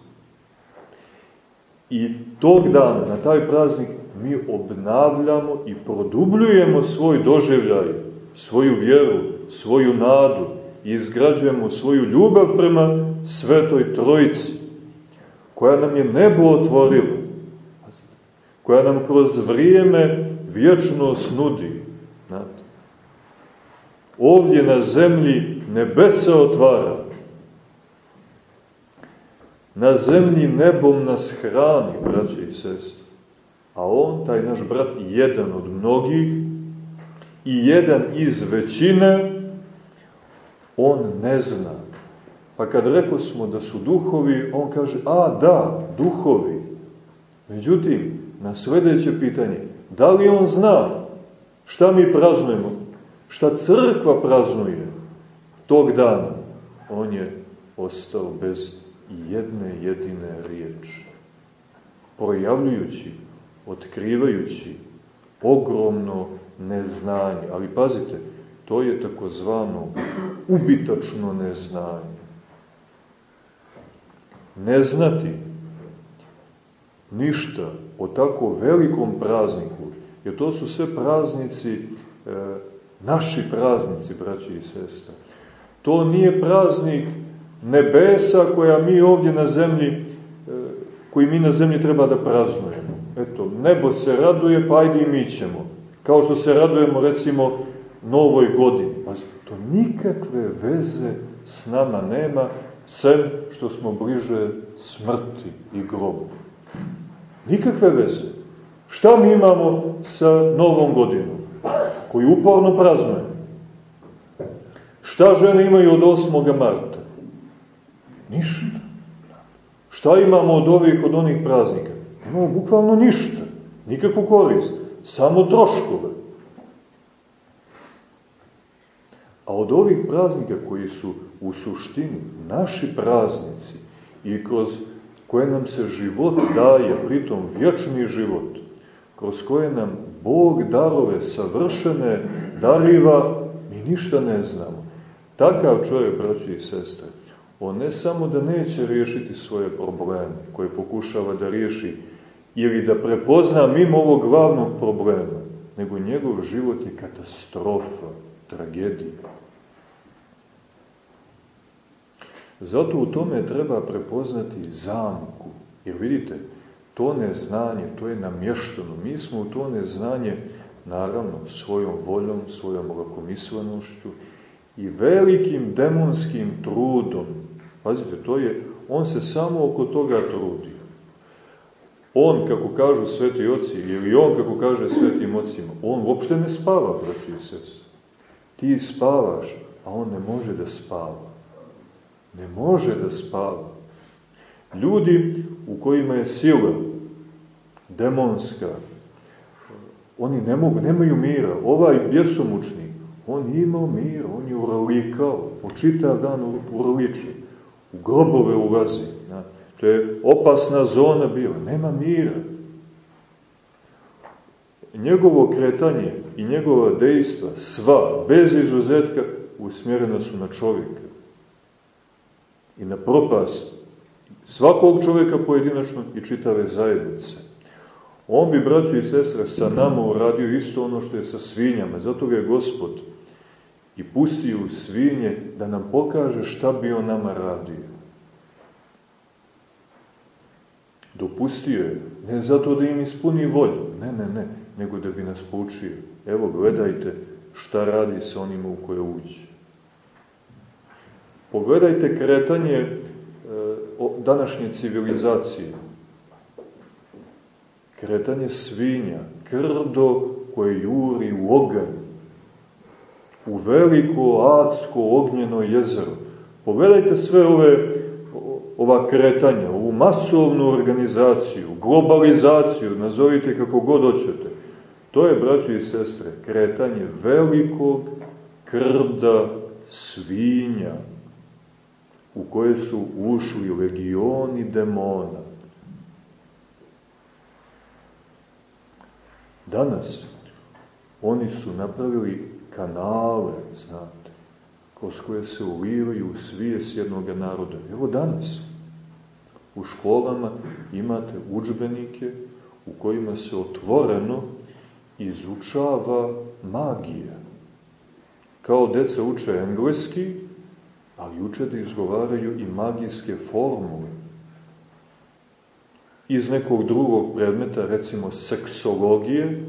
I tog dana, na taj praznik, mi obnavljamo i produbljujemo svoj doživljaj svoju vjeru, svoju nadu i izgrađujemo svoju ljubav prema Svetoj Trojici, koja nam je nebo otvorila, koja nam kroz vrijeme vječno snudi. Znate. Ovdje na zemlji nebesa otvara, na zemlji nebom nas hrani, braće i sestre. A on, taj naš brat, jedan od mnogih i jedan iz većine, on ne zna. Pa kad rekao smo da su duhovi, on kaže, a da, duhovi. Međutim, na sledeće pitanje, da li on zna šta mi praznujemo, šta crkva praznuje tog dana? On je ostao bez jedne jedine riječi, projavljujući, otkrivajući ogromno neznanje. Ali pazite, to je takozvano ubitačno neznanje. Ne znati ništa o tako velikom prazniku, jer to su sve praznici, e, naši praznici, braći i sestre. To nije praznik nebesa koja mi ovdje na zemlji, e, koji mi na zemlji treba da praznujemo. Eto, nebo se raduje, pa ajde i mi ćemo. Kao što se radujemo, recimo, novoj godini. Pa to nikakve veze s nama nema, sem što smo bliže smrti i grobu. Nikakve veze. Šta mi imamo sa novom godinom, koju uporno praznujemo? Šta žene imaju od 8. marta? Ništa. Šta imamo od ovih, od onih praznika? Imamo bukvalno ništa. Nikakvu korist. Samo troškove. A od ovih praznika koji su u suštini naši praznici i kroz koje nam se život daje, pritom vječni život, kroz koje nam Bog darove savršene dariva, mi ništa ne znamo. Takav čovjek, braći i sestre, on ne samo da neće riješiti svoje probleme koje pokušava da riješi ili da prepozna mimo ovog glavnog problema, nego njegov život je katastrofa, tragedija. Zato u tome treba prepoznati zamku. Jer vidite, to neznanje, to je namješteno. Mi smo u to neznanje, naravno, svojom voljom, svojom lakomislenošću i velikim demonskim trudom. Pazite, to je, on se samo oko toga trudi. On, kako kažu sveti oci, ili on, kako kaže svetim ocima, on uopšte ne spava, braći i sest. Ti spavaš, a on ne može da spava. Ne može da spava. Ljudi u kojima je sila demonska, oni ne mogu, nemaju mira. Ovaj bjesomučnik, on imao mir, on je uralikao, po čitav dan uraliči, u grobove ulazi. Na, to je opasna zona bila, nema mira. Njegovo kretanje i njegova dejstva, sva, bez izuzetka, usmjerena su na čovjeka i na propast svakog čovjeka pojedinačno i čitave zajednice. On bi, braćo i sestre, sa nama uradio isto ono što je sa svinjama. Zato ga je Gospod i pustio u svinje da nam pokaže šta bi on nama radio. Dopustio je, ne zato da im ispuni volju, ne, ne, ne, nego da bi nas poučio. Evo, gledajte šta radi sa onima u koje uđe. Pogledajte kretanje e, današnje civilizacije. Kretanje svinja, krdo koje juri u oganj, u veliko adsko ognjeno jezero. Pogledajte sve ove ova kretanja, ovu masovnu organizaciju, globalizaciju, nazovite kako god hoćete. To je, braći i sestre, kretanje velikog krda svinja, u koje su ušli legioni demona. Danas oni su napravili kanale, znate, kroz koje se ulivaju svijes jednog naroda. Evo danas, u školama imate učbenike u kojima se otvoreno izučava magija. kao deca uče engleski, ali uče da izgovaraju i magijske formule. Iz nekog drugog predmeta, recimo seksologije,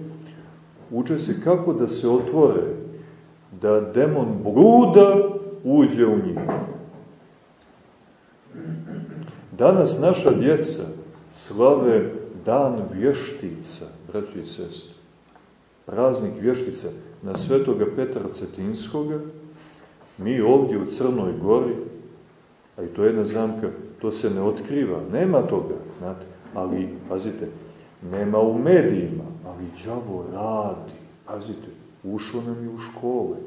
uče se kako da se otvore, da demon bluda uđe u njih. Danas naša djeca slave dan vještica, braći i sestri. Praznik vještica na svetoga Petra Cetinskoga, mi ovdje u Crnoj gori, a i to je jedna zamka, to se ne otkriva, nema toga, znate, ali, pazite, nema u medijima, ali džavo radi, pazite, ušlo nam je u škole.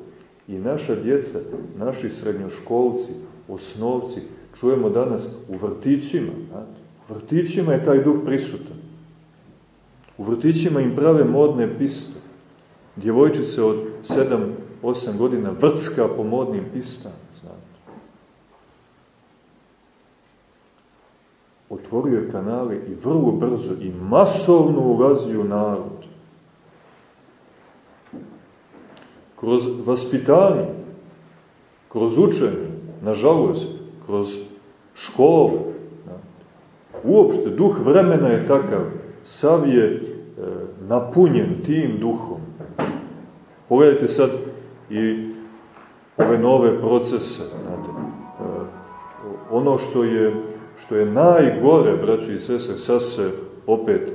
I naša djeca, naši srednjoškolci, osnovci, čujemo danas u vrtićima, znate, u vrtićima je taj duh prisutan. U vrtićima im prave modne piste. Djevojčice od 7-8 godina vrcka po modnim pistama, znate. Otvorio je kanale i vrlo brzo i masovno ulazi u narod. Kroz vaspitanje, kroz učenje, nažalost, kroz škole, uopšte, duh vremena je takav, sav je e, napunjen tim duhom. Pogledajte sad i ove nove procese. Znate, e, ono što je, što je najgore, braći i sese, sad se opet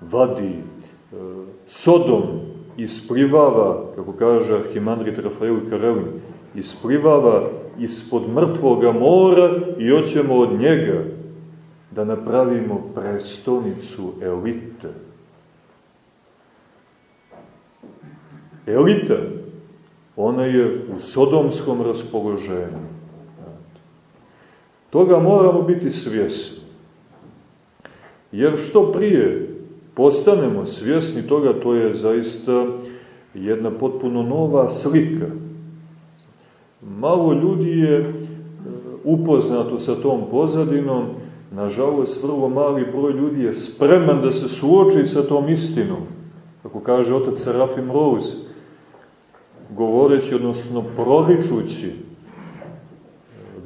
vadi e, Sodom isplivava, kako kaže Arhimandrit Rafael Karelin, isplivava ispod mrtvoga mora i hoćemo od njega da napravimo prestonicu elite. Elita, ona je u sodomskom raspoloženju. Toga moramo biti svjesni. Jer što prije postanemo svjesni toga, to je zaista jedna potpuno nova slika. Malo ljudi je upoznato sa tom pozadinom, Nažalost, vrlo mali broj ljudi je spreman da se suoči sa tom istinom, kako kaže otac Serafim Rose, govoreći, odnosno proričući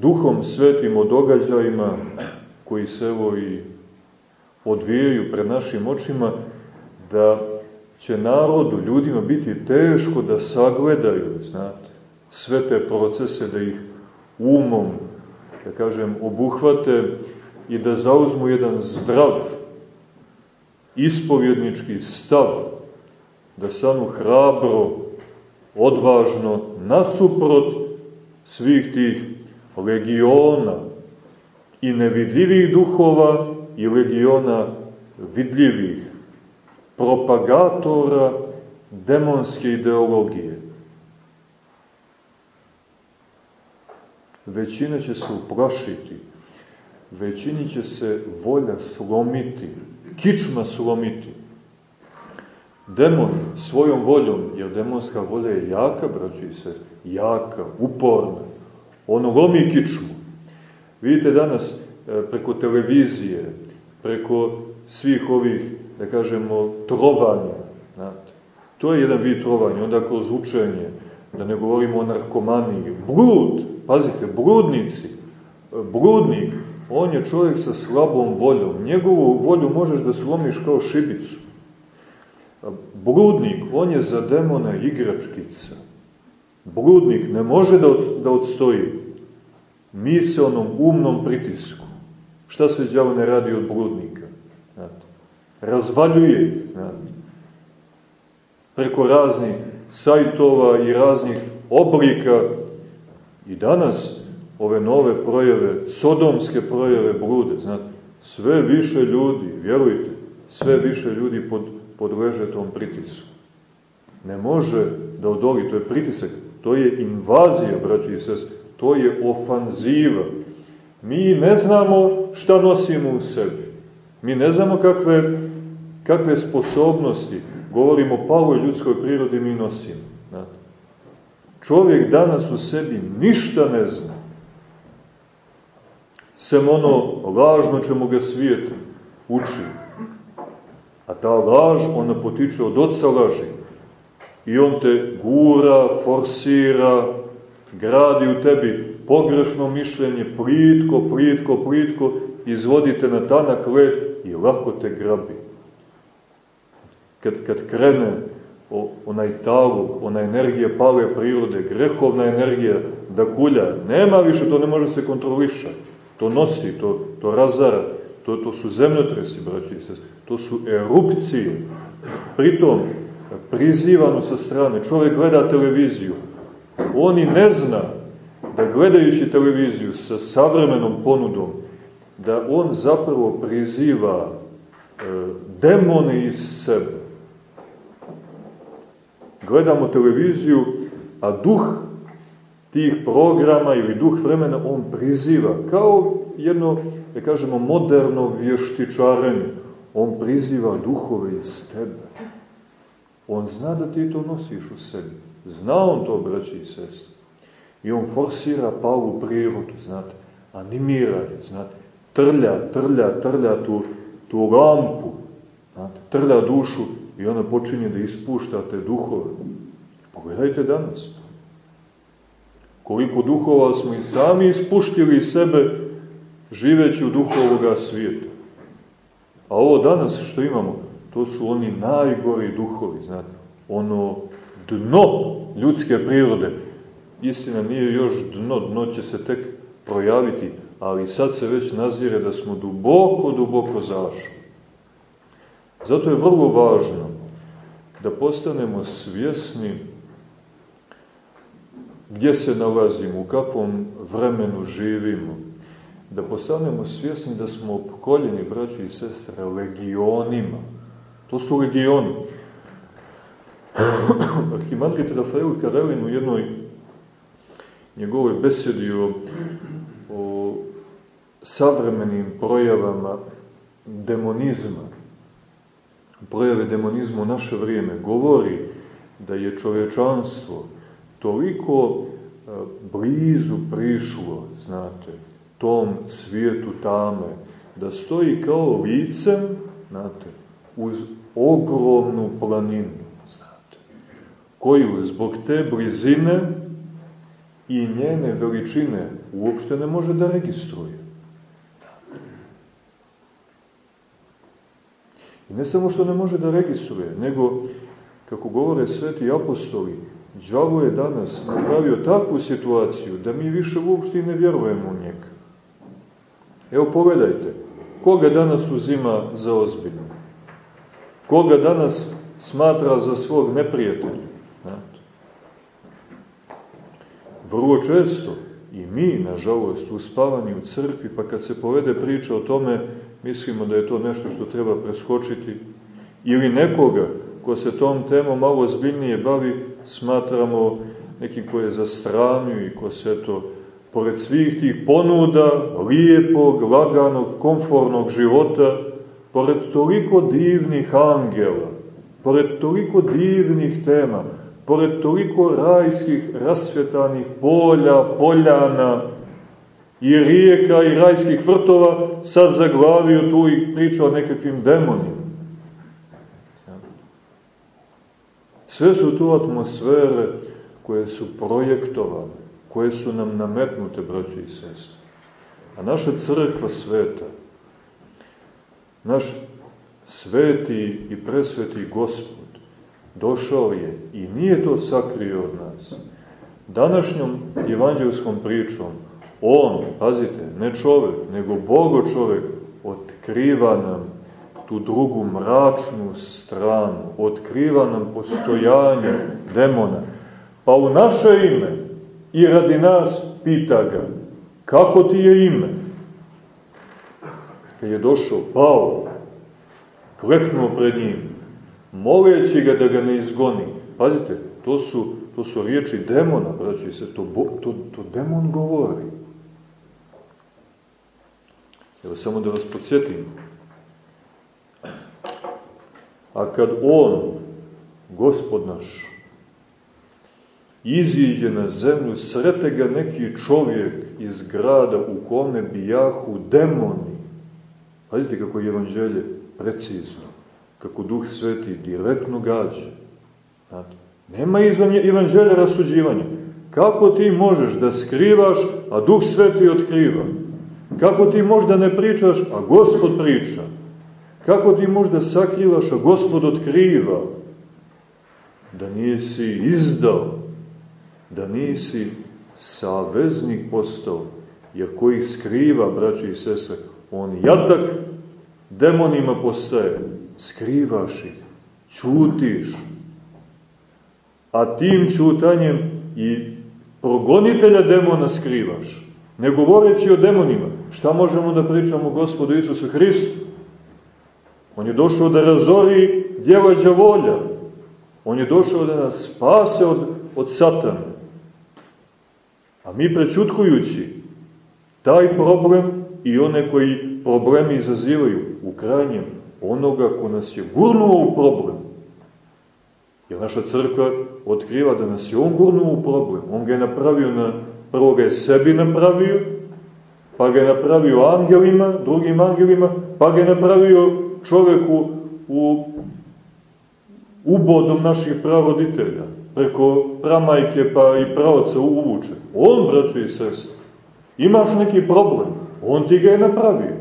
duhom svetim o događajima koji se evo i odvijaju pred našim očima, da će narodu, ljudima biti teško da sagledaju, znate, sve te procese, da ih umom, da kažem, obuhvate i da zauzmu jedan zdrav, ispovjednički stav, da stanu hrabro, odvažno, nasuprot svih tih legiona i nevidljivih duhova i legiona vidljivih, propagatora demonske ideologije. Većina će se uplašiti većini će se volja slomiti, kičma slomiti. Demon svojom voljom, jer demonska volja je jaka, braći se, jaka, uporna, ono lomi kičmu. Vidite danas e, preko televizije, preko svih ovih, da kažemo, trovanja, znate. To je jedan vid trovanja, onda kroz učenje, da ne govorimo o narkomaniji, blud, pazite, bludnici, bludnik, On je čovjek sa slabom voljom. Njegovu volju možeš da slomiš kao šibicu. Bludnik, on je za demona igračkica. Bludnik ne može da, od, da odstoji miselnom, umnom pritisku. Šta sve djavo ne radi od bludnika? Znate. Razvaljuje znate. Preko raznih sajtova i raznih oblika. I danas ove nove projeve, sodomske projeve blude, znate, sve više ljudi, vjerujte, sve više ljudi pod, podleže tom pritisku. Ne može da odoli, to je pritisak, to je invazija, braći i sest, to je ofanziva. Mi ne znamo šta nosimo u sebi. Mi ne znamo kakve, kakve sposobnosti, govorimo o paloj ljudskoj prirodi, mi nosimo. Znate. Čovjek danas u sebi ništa ne zna sem ono lažno čemu ga svijet uči. A ta laž, ona potiče od oca laži. I on te gura, forsira, gradi u tebi pogrešno mišljenje, plitko, plitko, plitko, izvodite na tanak led i lako te grabi. Kad, kad krene o, onaj talog, ona energija pale prirode, grehovna energija da kulja, nema više, to ne može se kontrolišati. To nosi, to, to razara, to, to su zemljotresi, braći i sest, to su erupcije. Pritom, prizivano sa strane, čovjek gleda televiziju, on i ne zna da gledajući televiziju sa savremenom ponudom, da on zapravo priziva e, demone iz sebe. Gledamo televiziju, a duh tih programa ili duh vremena on priziva kao jedno, da kažemo, moderno vještičarenje. On priziva duhove iz tebe. On zna da ti to nosiš u sebi. Zna on to, braći i sestri. I on forsira palu prirodu, znate, animira je, znate, trlja, trlja, trlja tu, tu lampu, znate, trlja dušu i ona počinje da ispušta te duhove. Pogledajte danas. Koliko duhova smo i sami ispuštili sebe živeći u duhu ovoga svijeta. A ovo danas što imamo, to su oni najgori duhovi, znate, ono dno ljudske prirode. Istina nije još dno, dno će se tek projaviti, ali sad se već nazire da smo duboko, duboko zašli. Zato je vrlo važno da postanemo svjesni gdje se nalazimo, u kakvom vremenu živimo, da postanemo svjesni da smo opkoljeni, braći i sestre, legionima. To su legioni. Arhimandrit Rafael Karelin u jednoj njegovoj besedi o, o savremenim projavama demonizma, projave demonizma u naše vrijeme, govori da je čovečanstvo toliko blizu prišlo, znate, tom svijetu tame, da stoji kao licem, znate, uz ogromnu planinu, znate, koju zbog te blizine i njene veličine uopšte ne može da registruje. I ne samo što ne može da registruje, nego, kako govore sveti apostoli, Đavo je danas napravio takvu situaciju da mi više uopšte ne vjerujemo u njega. Evo pogledajte, koga danas uzima za ozbiljno? Koga danas smatra za svog neprijatelja? Znate. Vrlo često i mi, nažalost, uspavani u crkvi, pa kad se povede priča o tome, mislimo da je to nešto što treba preskočiti, ili nekoga ko se tom temom malo zbiljnije bavi, smatramo nekim ko je zastranio i ko se to, pored svih tih ponuda, lijepog, laganog, konfornog života, pored toliko divnih angela, pored toliko divnih tema, pored toliko rajskih rasvjetanih polja, poljana i rijeka i rajskih vrtova, sad zaglavio tu i priča o nekakvim demonima. Sve su to atmosfere koje su projektovane, koje su nam nametnute, braći i sestri. A naša crkva sveta, naš sveti i presveti gospod, došao je i nije to sakrio od nas. Današnjom evanđelskom pričom, on, pazite, ne čovek, nego Bogo čovek, otkriva nam tu drugu mračnu stranu, otkriva nam postojanje demona. Pa u naše ime i radi nas pita ga, kako ti je ime? Kad je došao Pao, kleknuo pred njim, moleći ga da ga ne izgoni. Pazite, to su, to su riječi demona, braći se, to, to, to demon govori. Evo samo da vas podsjetim, A kad on, gospod naš, iziđe na zemlju, srete ga neki čovjek iz grada u kome bijahu demoni. Pazite kako je evanđelje precizno, kako duh sveti direktno gađa. Znate, Nema izvan evanđelja rasuđivanja. Kako ti možeš da skrivaš, a Duh Sveti otkriva? Kako ti možda ne pričaš, a Gospod priča? Kako ti možda sakrivaš, a Gospod otkriva? Da nisi izdao, da nisi saveznik postao, jer koji skriva, braći i sestre, on jatak demonima postaje, skrivaš ih, čutiš, a tim čutanjem i progonitelja demona skrivaš. Ne govoreći o demonima, šta možemo da pričamo gospodu Isusu Hristu? On je došao da razori djelađa volja. On je došao da nas spase od, od satana. A mi prečutkujući taj problem i one koji problemi izazivaju u krajnjem onoga ko nas je gurnuo u problem. Jer naša crkva otkriva da nas je on gurnuo u problem. On ga je napravio na, prvo ga je sebi napravio, pa ga je napravio angelima, drugim angelima, pa ga je napravio čoveku u ubodom naših pravoditelja, preko pramajke pa i pravoca uvuče. On, braćo i sest, imaš neki problem, on ti ga je napravio.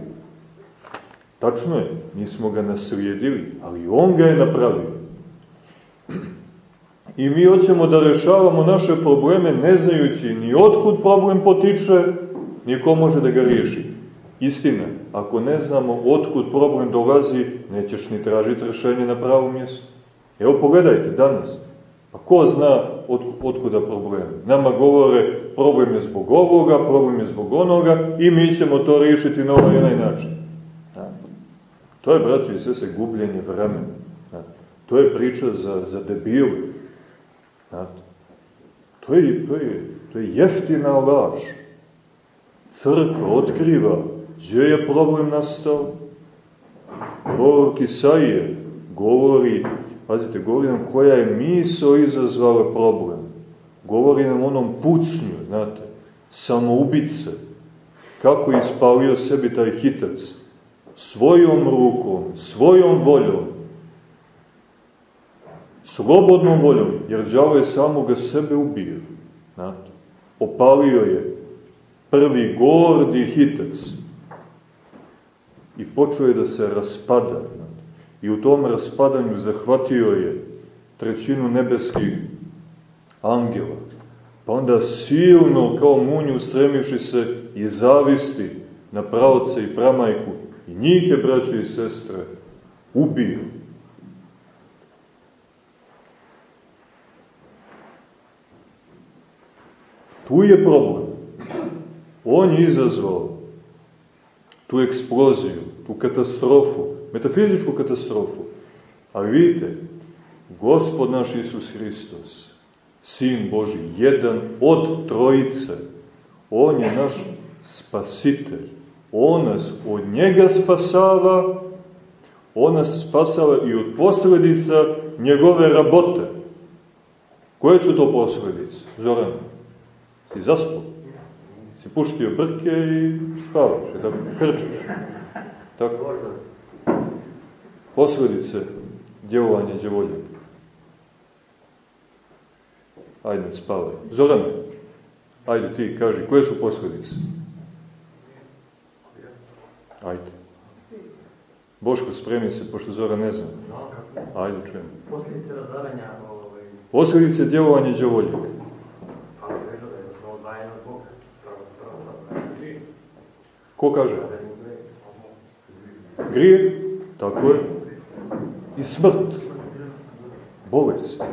Tačno je, nismo ga naslijedili, ali on ga je napravio. I mi hoćemo da rešavamo naše probleme ne znajući ni otkud problem potiče, ni ko može da ga riješi. Istina, ako ne znamo otkud problem dolazi, nećeš ni tražiti rešenje na pravom mjestu. Evo pogledajte danas, pa ko zna od, otkuda problem? Nama govore problem je zbog ovoga, problem je zbog onoga i mi ćemo to riješiti na ovaj onaj način. Da. To je, braći i sve se gubljenje vremena. Da. To je priča za, za debilu. Znate? To je, to, je, to je jeftina laž. Crkva otkriva gdje je problem nastao. Prorok Isaije govori, pazite, govori nam koja je miso izazvala problem. Govori nam onom pucnju, znate, samoubice. Kako je ispalio sebi taj hitac? Svojom rukom, svojom voljom, slobodnom voljom, jer đavo je samoga sebe ubio. Znate? Opalio je prvi gordi hitac i počeo je da se raspada. I u tom raspadanju zahvatio je trećinu nebeskih angela. Pa onda silno, kao munju ustremivši se i zavisti na pravce i pramajku, i njih je, braće i sestre, ubio. Tu je problem. On je izazvao tu eksploziju, tu katastrofu, metafizičku katastrofu. Ali vidite, Gospod naš Isus Hristos, Sin Boži, jedan od trojice, On je naš spasitelj. On nas od njega spasava, On nas spasava i od posledica njegove rabote. Koje su to posledice? Zoran? Si zaspao. Si puštio brke i spavaš, tako krčeš. Tako. Posledice djelovanja djevolja. Ajde, spavaj. Zoran, ajde ti, kaži, koje su posledice? Ajde. Boško, spremi se, pošto Zora ne zna. Ajde, čujem. Posljedice razaranja... Ovaj... Posljedice djelovanja djevoljaka. Ko kaže? Grijeh, tako je, i smrt, bolest.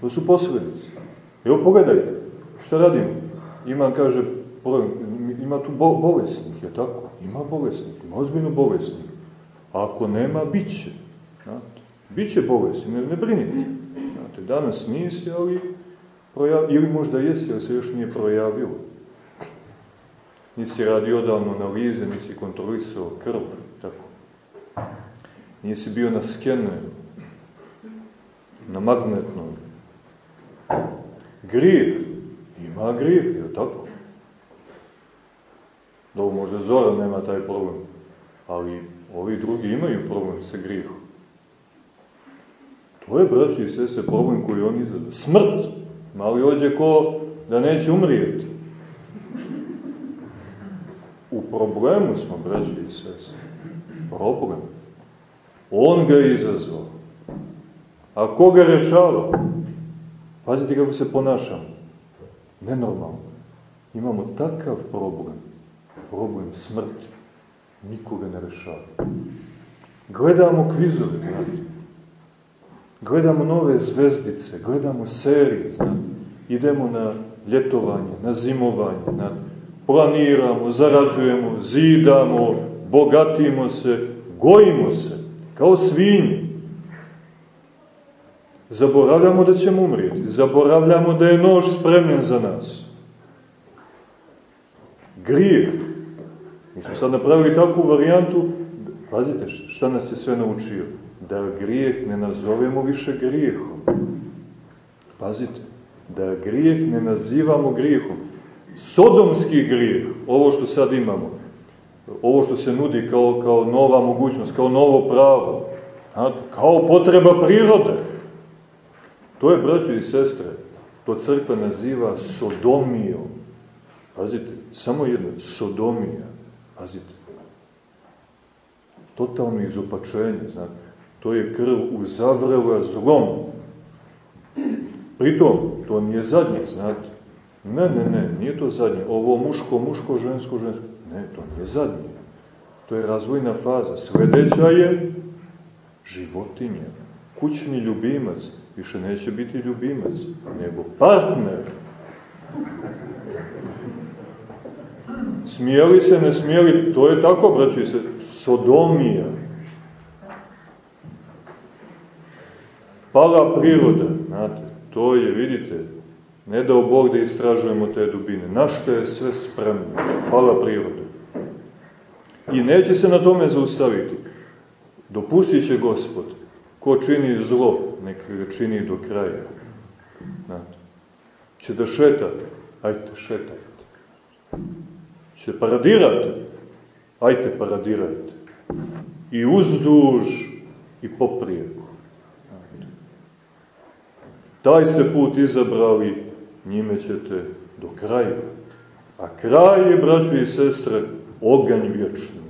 To su posledice. Evo pogledajte, šta radimo? Ima, kaže, ima tu bolesnik, je tako? Ima bolesnik, ima ozbiljno bolesnik. A ako nema, bit će. Biće bolesni, ne, ne brinite. Znate, danas nisi, ali projav, ili možda jesi, ali se još nije projavilo nisi radio odavno analize, nisi kontrolisao krv. Nisi bio na skeneru, na magnetnom. Grijeh, ima grijeh, je tako? Dobro, možda Zora nema taj problem, ali ovi drugi imaju problem sa grijehom. To je, braći i sese, problem koji on izgleda. Smrt. Mali ođe ko da neće umrijeti. U problemu smo, braći i sese. Problem. On ga je izazvao. A ko ga rešava? Pazite kako se ponašamo. Nenormalno. Imamo takav problem. Problem smrti. Nikoga ne rešava. Gledamo kvizove, znate. Gledamo nove zvezdice, gledamo serije, znate. Idemo na ljetovanje, na zimovanje, na planiramo, zarađujemo, zidamo, bogatimo se, gojimo se, kao svinji. Zaboravljamo da ćemo umrijeti, zaboravljamo da je nož spremljen za nas. Grijeh. Mi smo sad napravili takvu varijantu, pazite šta nas je sve naučio, da grijeh ne nazovemo više grijehom. Pazite, da grijeh ne nazivamo grijehom. Sodomski grijeh, ovo što sad imamo, ovo što se nudi kao, kao nova mogućnost, kao novo pravo, kao potreba prirode. To je, braćo i sestre, to crkva naziva sodomijom. Pazite, samo jedno, sodomija. Pazite. Totalno izopačenje, znate. To je krv uzavrela zlom. Pritom, to nije zadnje, znate. Ne, ne, ne, nije to zadnje. Ovo muško, muško, žensko, žensko. Ne, to nije zadnje. To je razvojna faza. Sledeća je životinja. Kućni ljubimac. Više neće biti ljubimac, nego partner. Smijeli se, ne smijeli, to je tako, braći se, sodomija. Pala priroda, znate, to je, vidite, ne dao Bog da istražujemo te dubine. Našto je sve spremno, pala priroda. I neće se na tome zaustaviti. Dopustit će Gospod, ko čini zlo, neka ga čini do kraja. Znate, će da šetate, ajte šetajte. Će paradirate, ajte paradirajte. I uzduž i poprijeko. Taj ste put izabrali, njime ćete do kraja. A kraj je, braćo i sestre, oganj vječni.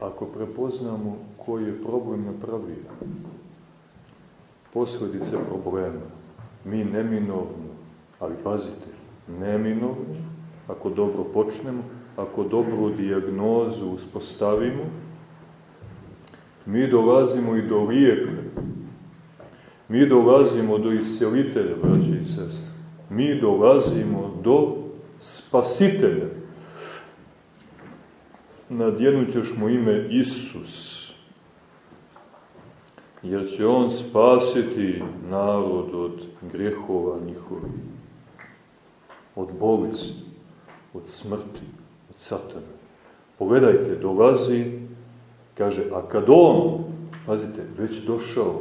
Ako prepoznamo koji je problem napravio, posledice problema, mi neminovno, ali pazite, neminovno, ako dobro počnemo, ako dobru dijagnozu uspostavimo, mi dolazimo i do lijeka. Mi dolazimo do iscelitelja, braće i sestre. Mi dolazimo do spasitelja. Nadjenut ćeš mu ime Isus, jer će on spasiti narod od grehova njihovih, od bolesti, od smrti, od satana. Pogledajte, dolazi Kaže, a kad on, pazite, već došao,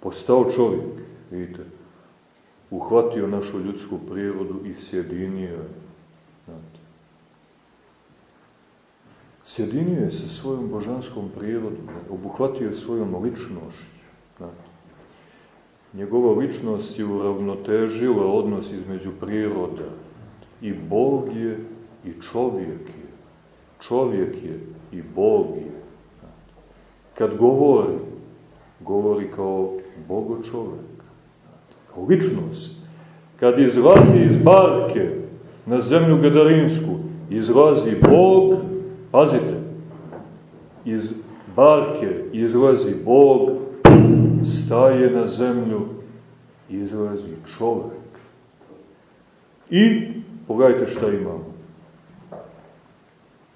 postao čovjek, vidite, uhvatio našu ljudsku prirodu i sjedinio je. Znate. Sjedinio je sa svojom božanskom prirodom, obuhvatio je svojom ličnošću. Znate. Njegova ličnost je uravnotežila odnos između priroda. I Bog je i čovjek je. Čovjek je i Bog je. Kad govori, govori kao Bogo čovek, kao ličnost. Kad izlazi iz barke na zemlju Gadarinsku, izlazi Bog, pazite, iz barke izlazi Bog, staje na zemlju, izlazi čovek. I, pogledajte šta imamo.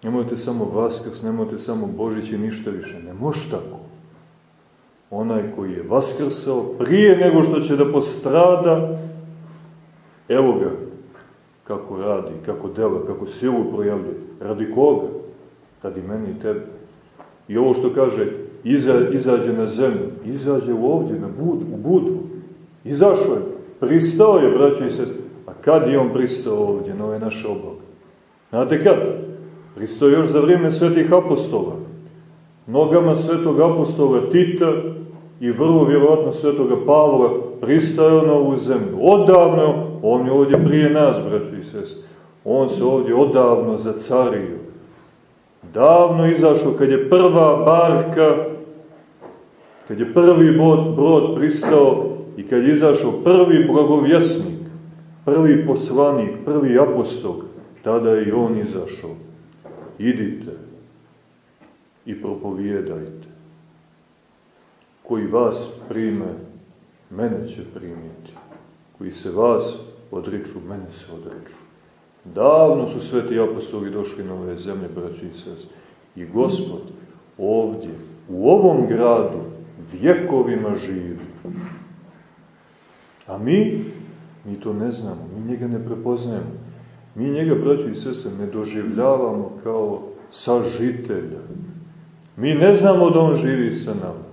Nemojte samo Vaskrs, nemojte samo Božić i ništa više. Ne može tako. Onaj koji je Vaskrsao prije nego što će da postrada, evo ga kako radi, kako dela, kako silu projavljuje. Radi koga? Radi meni i tebe. I ovo što kaže, iza, izađe na zemlju, izađe ovdje, na bud, u budu. Izašao je. Pristao je, braći i sestri. A kad je on pristao ovdje, na ove naše obloge? Znate kad? Pristao još za vrijeme svetih apostola. Nogama svetog apostola Tita i vrlo vjerovatno svetoga Pavla pristao na ovu zemlju. Odavno, on je ovdje prije nas, braći i sestri. On se ovdje odavno zacario. Davno izašao kad je prva barka, kad je prvi brod, brod pristao i kad je izašao prvi blagovjesnik, prvi poslanik, prvi apostol, tada je i on izašao. Idite i propovijedajte. Koji vas prime, mene će primiti. Koji se vas odriču, mene se odriču. Davno su sveti apostoli došli na ove zemlje, braći i sest. I Gospod ovdje, u ovom gradu, vjekovima živi. A mi, mi to ne znamo, mi njega ne prepoznajemo. Mi njega, braći i sestre, ne doživljavamo kao sažitelja. Mi ne znamo da on živi sa nama.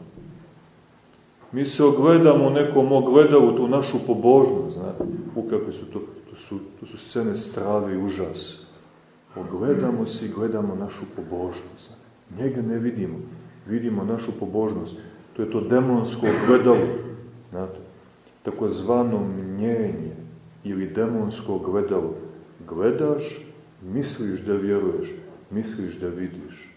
Mi se ogledamo u nekom ogledalu tu našu pobožnost, znate, u kakve su to, to su, to su scene strave i užas. Ogledamo se i gledamo našu pobožnost. Njega ne vidimo, vidimo našu pobožnost. To je to demonsko ogledalo, znate, takozvano mnjenje ili demonsko gledalo. Gledaš, misliš da vjeruješ, misliš da vidiš,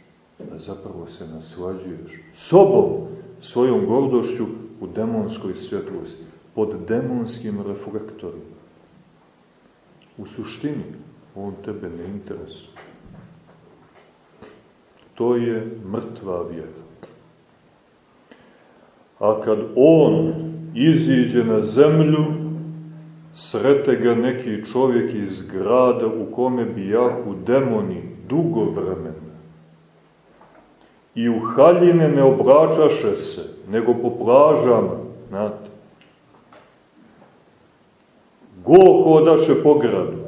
a zapravo se naslađuješ sobom, svojom gordošću u demonskoj svjetlosti, pod demonskim reflektorima. U suštini, on tebe ne interesuje. To je mrtva vjera. A kad on iziđe na zemlju, srete ga neki čovjek iz grada u kome bijahu demoni dugo vremena. I u haljine ne obračaše se, nego po plažama, znate. Go hodaše po gradu.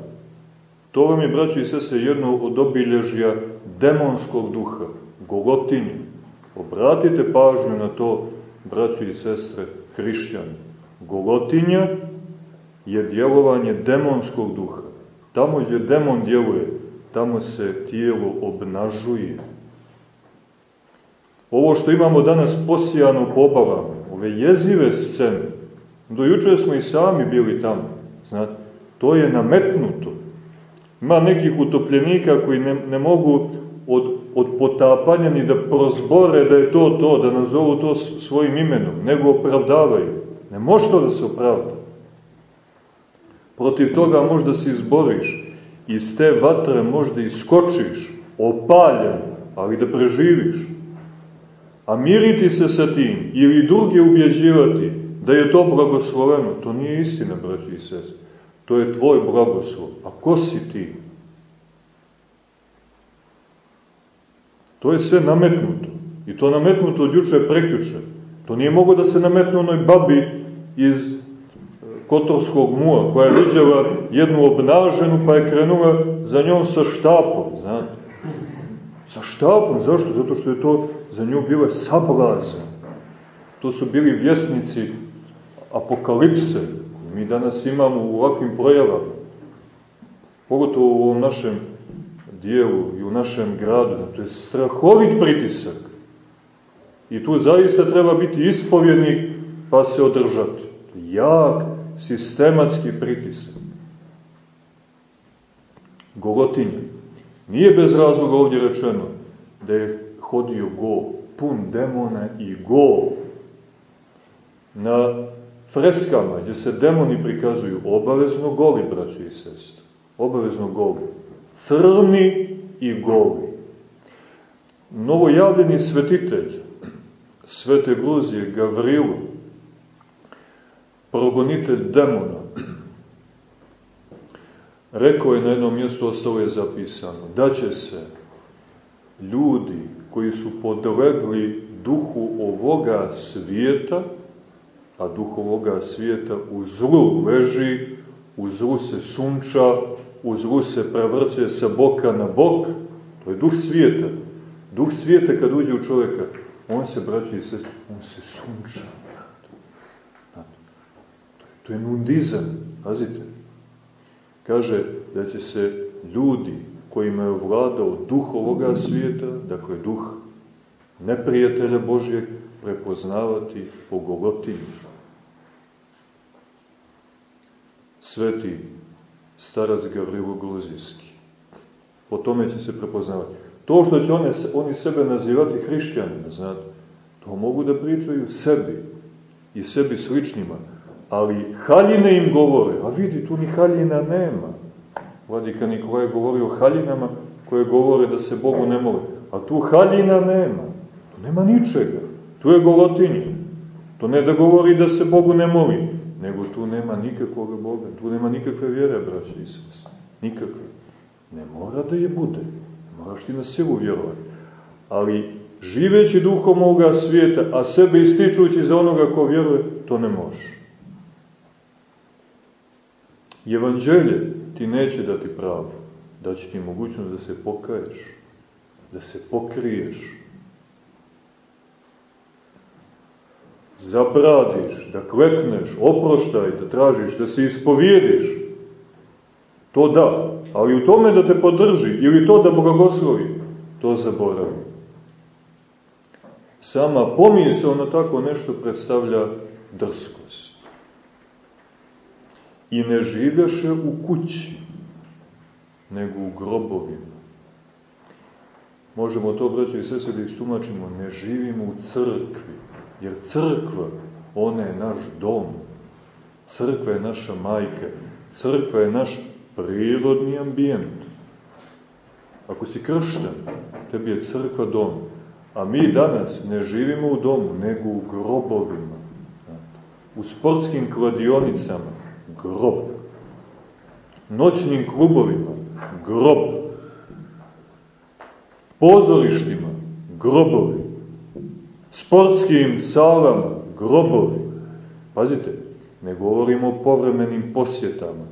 To vam je, braći i sese, jedno od obilježja demonskog duha, golotinje. Obratite pažnju na to, braći i sestre, hrišćani. Golotinja je djelovanje demonskog duha. Tamo gdje demon djeluje, tamo se tijelo obnažuje. Ovo što imamo danas posijano po obavama, ove jezive scene, do juče smo i sami bili tamo, znate, to je nametnuto. Ima nekih utopljenika koji ne, ne mogu od, od potapanja ni da prozbore da je to to, da nazovu to svojim imenom, nego opravdavaju. Ne može to da se opravda. Protiv toga možda se izboriš, iz te vatre možda iskočiš, opaljen, ali da preživiš. A miriti se sa tim ili druge ubjeđivati da je to blagosloveno, to nije istina, braći i sest. To je tvoj blagoslov. A ko si ti? To je sve nametnuto. I to nametnuto od juče prekjuče. To nije mogo da se nametnu onoj babi iz Kotorskog mua, koja je vidjela jednu obnaženu, pa je krenula za njom sa štapom, znate. Sa štapom, zašto? Zato što je to za nju bila sablazan. To su bili vjesnici apokalipse. Mi danas imamo u ovakvim projavama. Pogotovo u ovom našem dijelu i u našem gradu. To je strahovit pritisak. I tu zaista treba biti ispovjednik pa se održati. Jak sistematski pritisak. Golotinja. Nije bez razloga ovdje rečeno da je hodio go, pun demona i go. Na freskama gdje se demoni prikazuju obavezno goli, braći i sestri. Obavezno goli. Crni i goli. Novojavljeni svetitelj Svete Gruzije, Gavrilu, progonitelj demona, rekao je na jednom mjestu, ostalo je zapisano, da će se ljudi koji su podlegli duhu ovoga svijeta, a duh ovoga svijeta u zlu leži, u zlu se sunča, u zlu se prevrće sa boka na bok, to je duh svijeta. Duh svijeta kad uđe u čovjeka, on se, braći i sest, on se sunča. To je nudizam, pazite. Kaže da će se ljudi kojima je vladao duh ovoga svijeta, dakle duh neprijatelja Božjeg, prepoznavati po Golotini. Sveti starac Gavrilo Gruzijski. Po tome će se prepoznavati. To što će one, oni sebe nazivati hrišćanima, znate, to mogu da pričaju sebi i sebi sličnima, ali haljine im govore, a vidi, tu ni haljina nema. Vladika Nikolaj govori o haljinama koje govore da se Bogu ne mole, a tu haljina nema, tu nema ničega, tu je golotinja. To ne da govori da se Bogu ne moli, nego tu nema nikakvog Boga, tu nema nikakve vjere, braće i sest. Nikakve. Ne mora da je bude, moraš ti na silu vjerovati. Ali živeći duhom ovoga svijeta, a sebe ističujući za onoga ko vjeruje, to ne može. Evanđelje ti neće dati pravo, da će ti mogućnost da se pokaješ, da se pokriješ, zabradiš, da klekneš, oproštaj, da tražiš, da se ispovijediš. To da, ali u tome da te podrži ili to da blagoslovi, to zaboravi. Sama pomisao na tako nešto predstavlja drskost. I ne živeše u kući, nego u grobovima. Možemo to, braćo i sese, da istumačimo, ne živimo u crkvi, jer crkva, ona je naš dom. Crkva je naša majka, crkva je naš prirodni ambijent. Ako si kršten, tebi je crkva dom. A mi danas ne živimo u domu, nego u grobovima. U sportskim kladionicama, grob. Noćnim klubovima, grob. Pozorištima, grobovi. Sportskim salama, grobovi. Pazite, ne govorimo o povremenim posjetama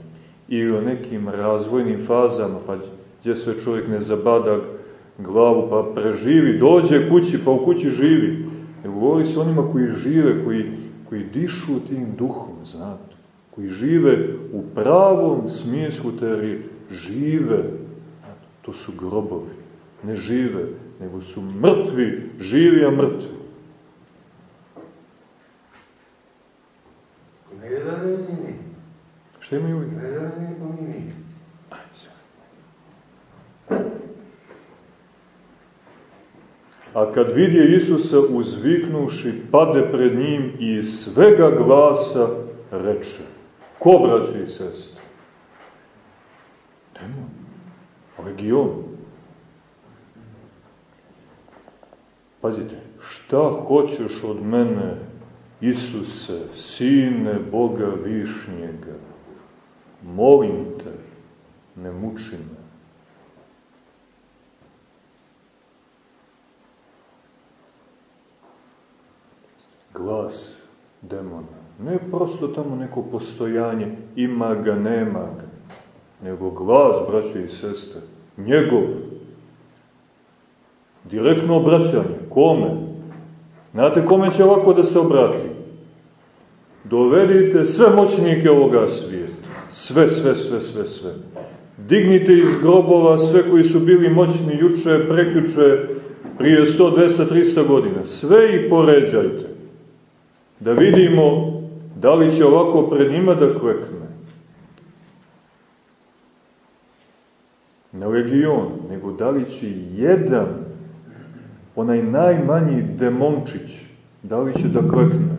ili o nekim razvojnim fazama, pa gdje sve čovjek ne zabada glavu, pa preživi, dođe kući, pa u kući živi. Ne govori se onima koji žive, koji, koji dišu tim duhom, znate, koji žive u pravom smislu te žive, to su grobovi, ne žive, nego su mrtvi, živi, a mrtvi. Šta imaju uvijek? A kad vidje Isusa uzviknuši, pade pred njim i svega glasa reče. Ko, braće i sestre? Demon. Legion. Pazite, šta hoćeš od mene, Isuse, sine Boga Višnjega? Molim te, ne muči me. glas demona. Ne prosto tamo neko postojanje, ima ga, nema ga, nego glas, braće i sestre, njegov. Direktno obraćanje. Kome? Znate kome će ovako da se obrati? Dovedite sve moćnike ovoga svijeta. Sve, sve, sve, sve, sve. Dignite iz grobova sve koji su bili moćni juče, prekjuče, prije 100, 200, 300 godina. Sve i poređajte da vidimo da li će ovako pred njima da klekne. Ne legion, nego da li će jedan, onaj najmanji demončić, da li će da klekne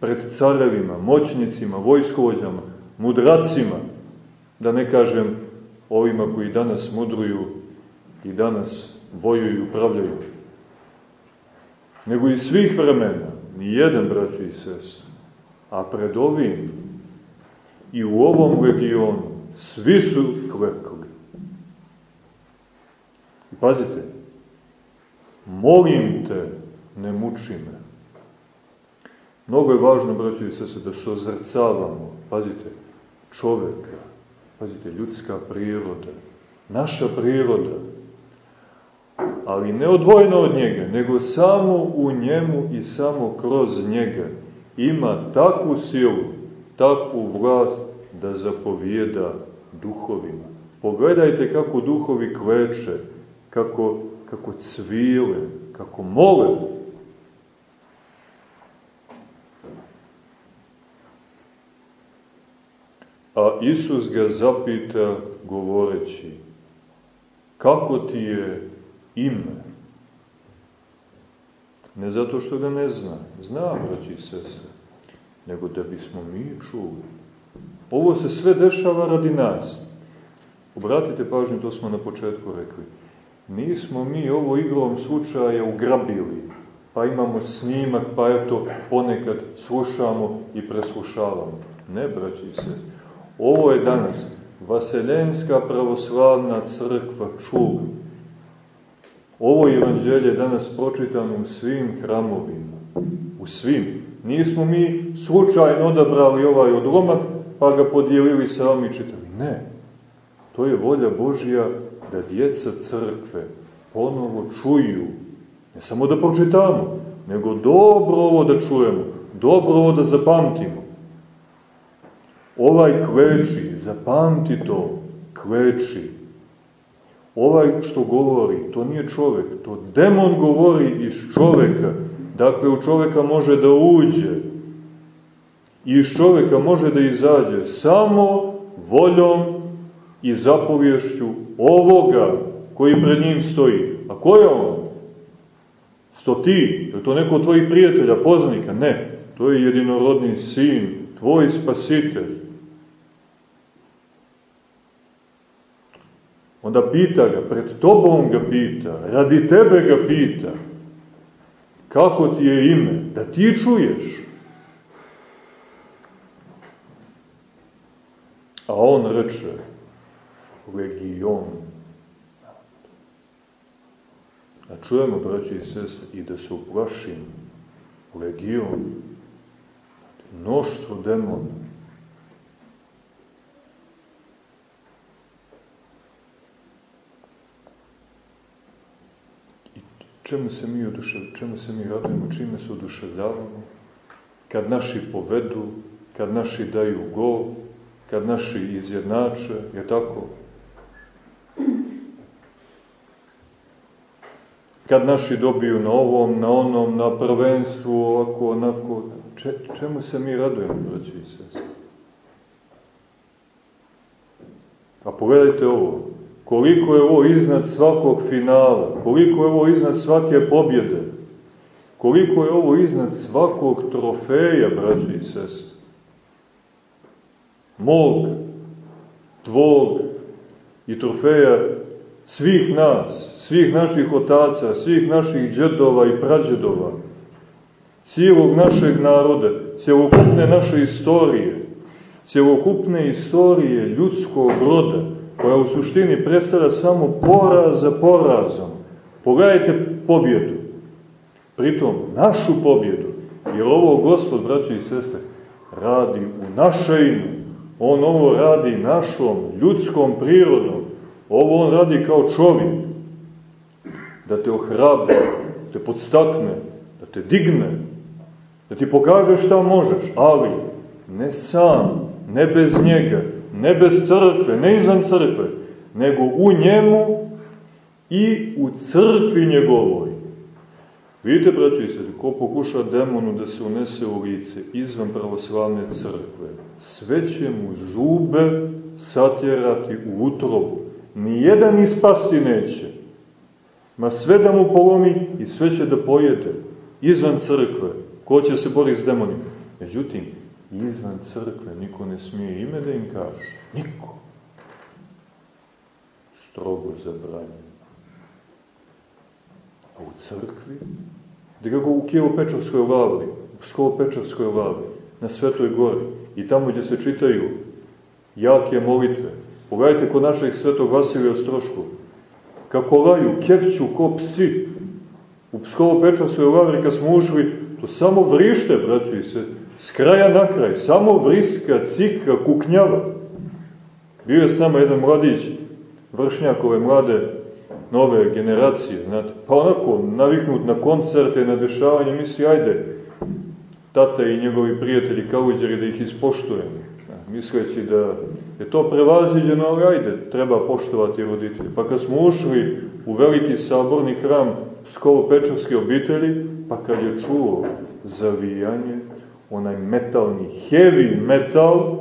pred carevima, moćnicima, vojskovođama, mudracima, da ne kažem ovima koji danas mudruju i danas vojuju i upravljaju, nego i svih vremena, ni jedan, braći i sest. A pred ovim i u ovom regionu svi su klekali. I pazite, molim te, ne muči me. Mnogo je važno, braći i sest, da se ozrcavamo, pazite, čoveka, pazite, ljudska priroda, naša priroda, ali ne odvojeno od njega, nego samo u njemu i samo kroz njega. Ima takvu silu, takvu vlast da zapovijeda duhovima. Pogledajte kako duhovi kleče, kako, kako cvile, kako mole. A Isus ga zapita govoreći, kako ti je ime? Ne zato što ga ne zna, zna, braći i sestre, nego da bismo mi čuli. Ovo se sve dešava radi nas. Obratite pažnju, to smo na početku rekli. Nismo mi ovo igrom slučaja ugrabili, pa imamo snimak, pa eto ponekad slušamo i preslušavamo. Ne, braći i. Ovo je danas Vaseljenska pravoslavna crkva čula. Ovo evanđelje danas pročitano u svim hramovima. U svim. Nismo mi slučajno odabrali ovaj odlomak pa ga podijelili sami čitali. Ne. To je volja Božja da djeca crkve ponovo čuju. Ne samo da pročitamo, nego dobro ovo da čujemo. Dobro ovo da zapamtimo. Ovaj kleči, zapamti to, kleči. Ovaj što govori, to nije čovek, to demon govori iz čoveka. Dakle, u čoveka može da uđe. I iz čoveka može da izađe samo voljom i zapovješću ovoga koji pred njim stoji. A ko je on? Sto ti? Je to neko od tvojih prijatelja, poznanika? Ne. To je jedinorodni sin, tvoj spasitelj. Onda pita ga, pred tobom ga pita, radi tebe ga pita, kako ti je ime, da ti čuješ. A on reče, legion. A čujemo, braći i sese, i da se uplašim, legion, mnoštvo demona, Čemu se mi, odušev, čemu se mi radujemo, čime se oduševljavamo? Kad naši povedu, kad naši daju gol, kad naši izjednače, je tako? Kad naši dobiju na ovom, na onom, na prvenstvu, ovako, onako, če, čemu se mi radujemo, braći i sese? A pogledajte ovo, koliko je ovo iznad svakog finala, koliko je ovo iznad svake pobjede, koliko je ovo iznad svakog trofeja, braći i sestre. Mog, tvog i trofeja svih nas, svih naših otaca, svih naših džedova i prađedova, cijelog našeg naroda, cijelokupne naše istorije, cijelokupne istorije ljudskog roda, koja u suštini predstavlja samo poraz za porazom. Pogledajte pobjedu. Pritom, našu pobjedu. Jer ovo Gospod, braći i sestre, radi u naše ime. On ovo radi našom, ljudskom prirodom. Ovo on radi kao čovjek. Da te ohrabi, da te podstakne, da te digne, da ti pokaže šta možeš, ali ne sam, ne bez njega, ne bez crkve, ne izvan crkve, nego u njemu i u crkvi njegovoj. Vidite, braći i sedi, ko pokuša demonu da se unese u lice izvan pravoslavne crkve, sve će mu zube satjerati u utrobu. Nijedan ispasti neće. Ma sve da mu polomi i sve će da pojede. Izvan crkve. Ko će se boriti s demonima? Međutim, izvan crkve niko ne smije ime da im kaže. Niko. Strogo zabranjeno. A u crkvi, da u Kijevo-Pečovskoj lavri, u Pskovo-Pečovskoj lavri, na Svetoj gori, i tamo gdje se čitaju jake molitve. Pogledajte kod našeg svetog Vasilija Ostrošku, kako laju, kevću ko psi. U Pskovo-Pečovskoj lavri kad smo ušli, to samo vrište, braću i se, s kraja na kraj, samo vriska, cika, kuknjava. Bio je s nama jedan mladić, vršnjakove mlade nove generacije, znate, pa onako naviknut na koncerte, na dešavanje, misli, ajde, tata i njegovi prijatelji kauđeri da ih ispoštujemo, misleći da je to prevaziđeno, ali ajde, treba poštovati roditelje. Pa kad smo ušli u veliki saborni hram Skolo-Pečarske obitelji, pa kad je čuo zavijanje, onaj metalni, heavy metal,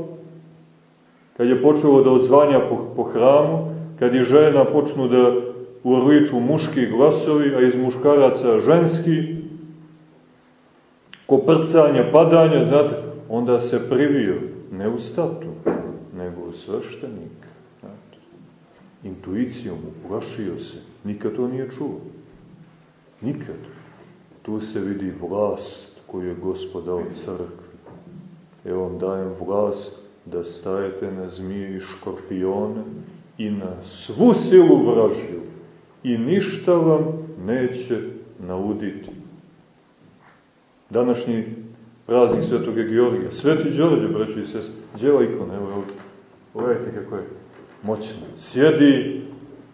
kad je počelo da odzvanja po, po hramu, kad je žena počnu da urliču muški glasovi, a iz muškaraca ženski, koprcanja, padanja, znate, onda se privio, ne u statu, nego u sveštenik. Znate. Intuicijom uplašio se, nikad to nije čuo. Nikad. Tu se vidi vlast koju je gospod dao crkvi. Evo vam dajem vlast da stajete na zmije i škorpione i na svu silu vražju i ništa vam neće nauditi. Današnji praznik Svetog Georgija. Sveti Đorđe, braći i sest, djela ikona, evo ovdje. Pogledajte kako je moćno. Sjedi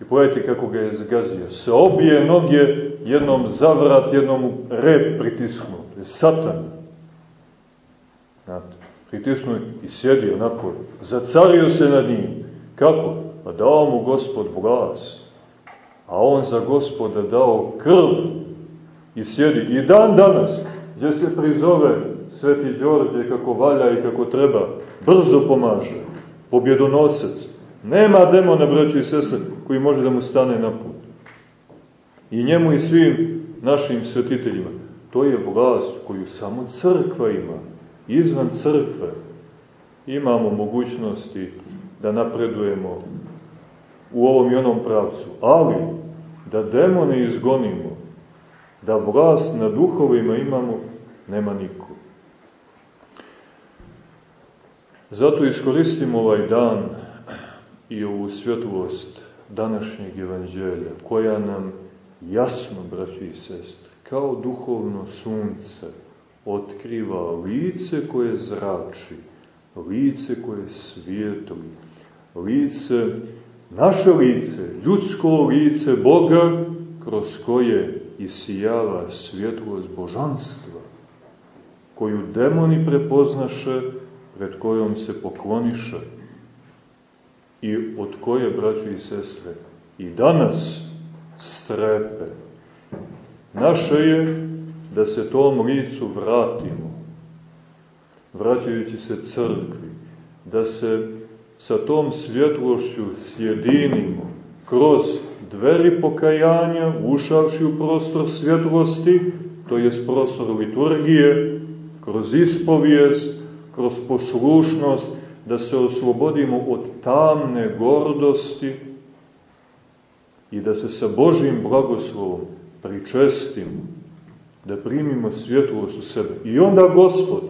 i pogledajte kako ga je zgazio. Se obije noge, jednom zavrat, jednom rep pritisnu. To je satan. Znate, pritisnu i sjedi onako. Zacario se nad njim. Kako? Pa dao mu gospod vlast. A on za gospoda dao krv i sjedi. I dan danas, gdje se prizove Sveti Đorđe kako valja i kako treba, brzo pomaže, pobjedonosec. Nema demona, braći i sestre, koji može da mu stane na put. I njemu i svim našim svetiteljima. To je vlast koju samo crkva ima. Izvan crkve imamo mogućnosti da napredujemo u ovom i onom pravcu. Ali, da demone izgonimo, da vlast na duhovima imamo, nema niko. Zato iskoristimo ovaj dan i ovu svjetlost današnjeg evanđelja, koja nam jasno, braći i sestre, kao duhovno sunce, otkriva lice koje zrači, lice koje svijetli, lice, naše lice, ljudsko lice Boga, kroz koje isijava svjetlost božanstva, koju demoni prepoznaše, pred kojom se pokloniše i od koje, braćo i sestre, i danas strepe. Naše je da se tom licu vratimo, vraćajući se crkvi, da se sa tom svjetlošću sjedinimo kroz dveri pokajanja, ušavši u prostor svjetlosti, to je prostor liturgije, kroz ispovijest, kroz poslušnost, da se oslobodimo od tamne gordosti i da se sa Božim blagoslovom pričestimo, da primimo svjetlost u sebe. I onda Gospod,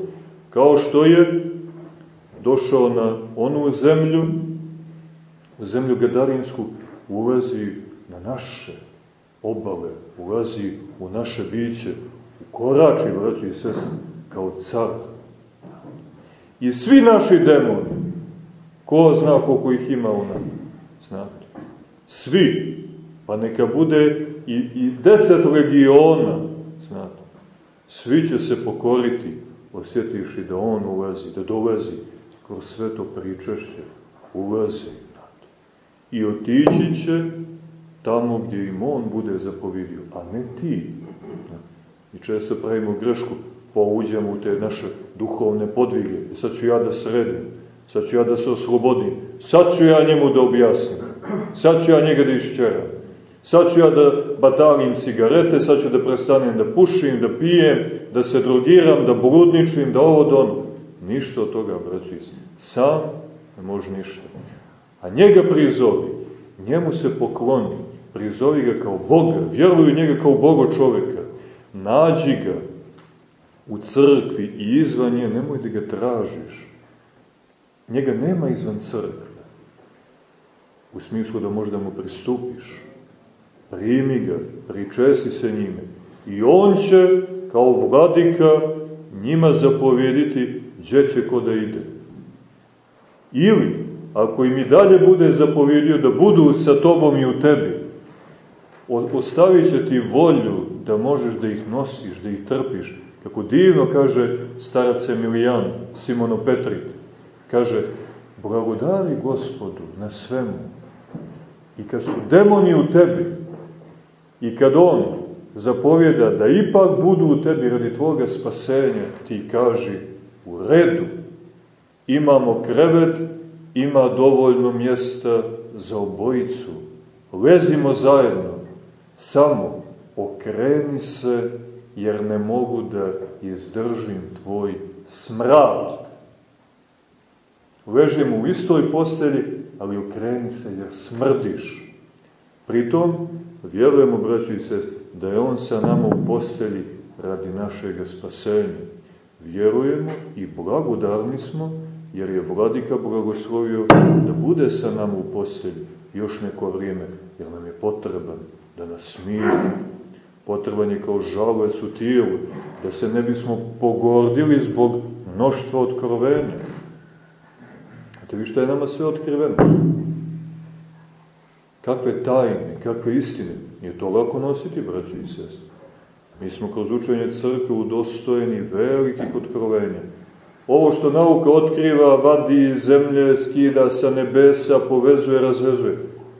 kao što je došao na onu zemlju, zemlju Gadarinsku, ulazi na naše obale, ulazi u naše biće, u korači, vraći i kao car. I svi naši demoni, ko zna koliko ih ima u nama, znate, svi, pa neka bude i, i deset legiona, znate, svi će se pokoriti, osjetiši da on ulazi, da dolazi kroz sve to pričešće, ulazi, znate, i otići će tamo gdje im on bude zapovidio, a ne ti. I često pravimo grešku, pa uđemo u te naše duhovne podvige. Sad ću ja da sredim, sad ću ja da se oslobodim, sad ću ja njemu da objasnim, sad ću ja njega da išćeram, sad ću ja da batalim cigarete, sad ću da prestanem da pušim, da pijem, da se drogiram, da bludničim, da ovo da. Ništa od toga, braći, sam ne može ništa. A njega prizovi, njemu se pokloni, prizovi ga kao Boga, vjeruju njega kao Bogo čoveka, nađi ga, u crkvi i izvan nje, nemoj da ga tražiš. Njega nema izvan crkve. U smislu da možda mu pristupiš. Primi ga, pričesi se njime. I on će, kao vladika, njima zapovjediti gdje će ko da ide. Ili, ako im i dalje bude zapovjedio da budu sa tobom i u tebi, ostavit ti volju da možeš da ih nosiš, da ih trpiš, Kako divno kaže starac Emilijan, Simono Petrit, kaže, blagodari gospodu na svemu. I kad su demoni u tebi, i kad on zapovjeda da ipak budu u tebi radi tvoga spasenja, ti kaži, u redu, imamo krevet, ima dovoljno mjesta za obojicu, lezimo zajedno, samo okreni se, jer ne mogu da izdržim tvoj smrad. Ležimo u istoj postelji, ali okreni se jer smrdiš. Pritom, vjerujemo, braći sest, da je On sa nama u postelji radi našeg spasenja. Vjerujemo i blagodarni smo, jer je vladika blagoslovio da bude sa nama u postelji još neko vrijeme, jer nam je potreban da nas smiri. Potreban je kao žalac u tijelu, da se ne bismo pogordili zbog mnoštva otkrovenja. Znate vi što je nama sve otkriveno? Kakve tajne, kakve istine. Nije to lako nositi, braći i sestri. Mi smo kroz učenje crkve udostojeni velikih otkrovenja. Ovo što nauka otkriva, vadi iz zemlje, skida sa nebesa, povezuje, razvezuje.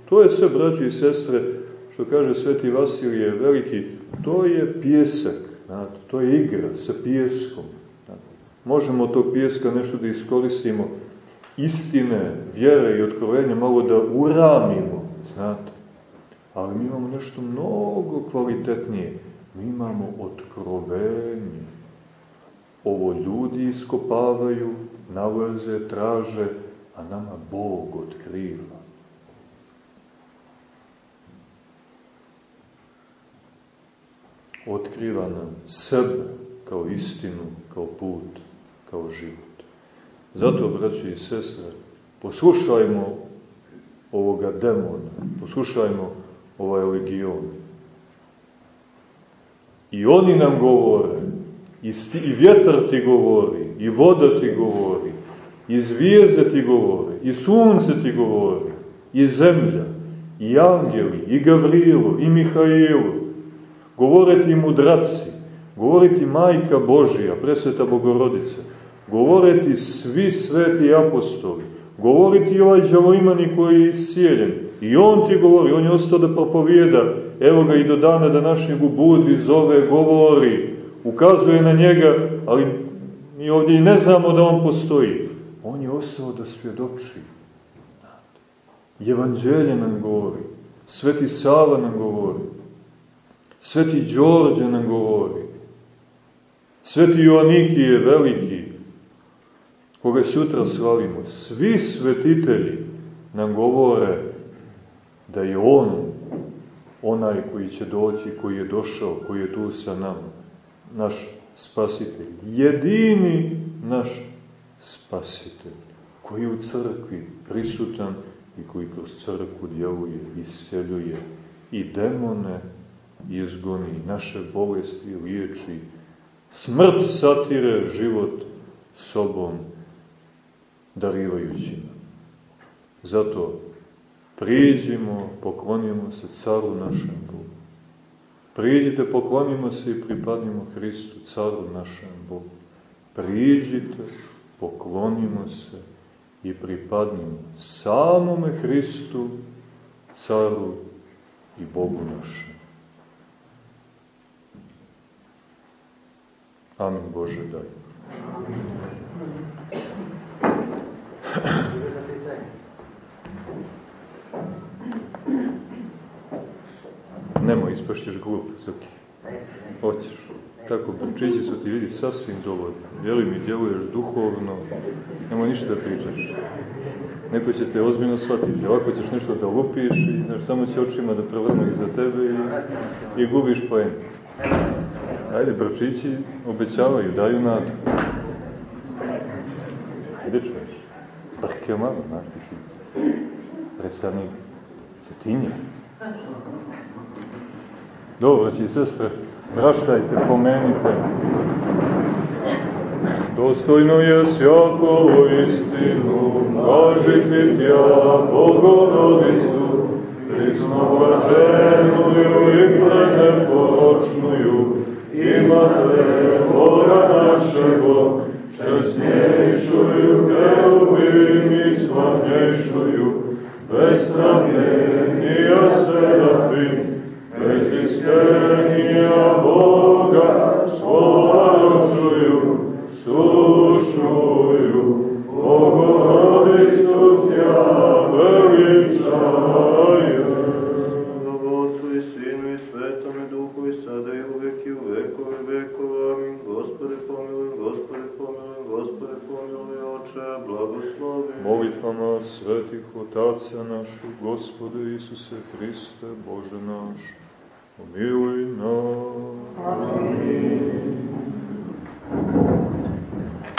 To je sve, braći i sestre, što kaže Sveti Vasilije veliki, to je pjesak, znate, to je igra sa pjeskom. Znate. Možemo to pjeska nešto da iskoristimo, istine, vjere i otkrovenja malo da uramimo, znate. Ali mi imamo nešto mnogo kvalitetnije. Mi imamo otkrovenje. Ovo ljudi iskopavaju, nalaze, traže, a nama Bog otkriva. Otkriva nam sebe kao istinu, kao put, kao život. Zato, braći i sestre, poslušajmo ovoga demona, poslušajmo ovaj legion. I oni nam govore, i, sti, i vjetar ti govori, i voda ti govori, i zvijezde ti govore, i sunce ti govori, i zemlja, i angeli, i Gavrilo, i Mihajlo, govore ti mudraci, govore ti majka Božija, presveta Bogorodica, govore ti svi sveti apostoli, govori ti ovaj džavoimani koji je iscijeljen, i on ti govori, on je ostao da propovijeda, evo ga i do dana današnjeg u budvi zove, govori, ukazuje na njega, ali mi ovdje i ne znamo da on postoji. On je ostao da svjedoči. Evanđelje nam govori, Sveti Sava nam govori, Sveti Đorđe nam govori, Sveti Joannikije veliki, koga sutra slavimo, svi svetitelji nam govore da je On onaj koji će doći, koji je došao, koji je tu sa nama, naš spasitelj, jedini naš spasitelj, koji u crkvi prisutan i koji kroz crkvu djeluje, isceljuje i demone izgoni, naše bolesti liječi, smrt satire život sobom darivajući nam. Zato priđimo, poklonimo se caru našem Bogu. Priđite, poklonimo se i pripadnimo Hristu, caru našem Bogu. Priđite, poklonimo se i pripadnimo samome Hristu, caru i Bogu našem. Amin Bože daj. Nemo, ispašćeš glup, Zuki. Hoćeš. Tako, pričići su ti vidi sasvim dovoljno. Vjeruj mi, djeluješ duhovno, nema ništa da pričaš. Neko će te ozbiljno shvatiti, ovako ćeš nešto da lupiš i znaš, samo će očima da prevrnu iza tebe i, i gubiš poen. Ajde, brčići obećavaju, daju nadu. Ajde čuješ, brke malo, znaš ti si predstavnik Cetinja. Dobro, će i sestre, praštajte, pomenite. Dostojno je svjako istinu, kažite tja, Bogorodicu, prisno blaženuju i preneporočnuju, imate Boga našego, časnejšuju herubim i slavnejšuju, bespravljenija serafim, bez iskenija Boga, slova došuju, slušuju, Bogorodicu tja veličaju. Molitvama svetih otaca naših, Gospode Isuse Hriste, Bože naš, pomiluj nas. Amin.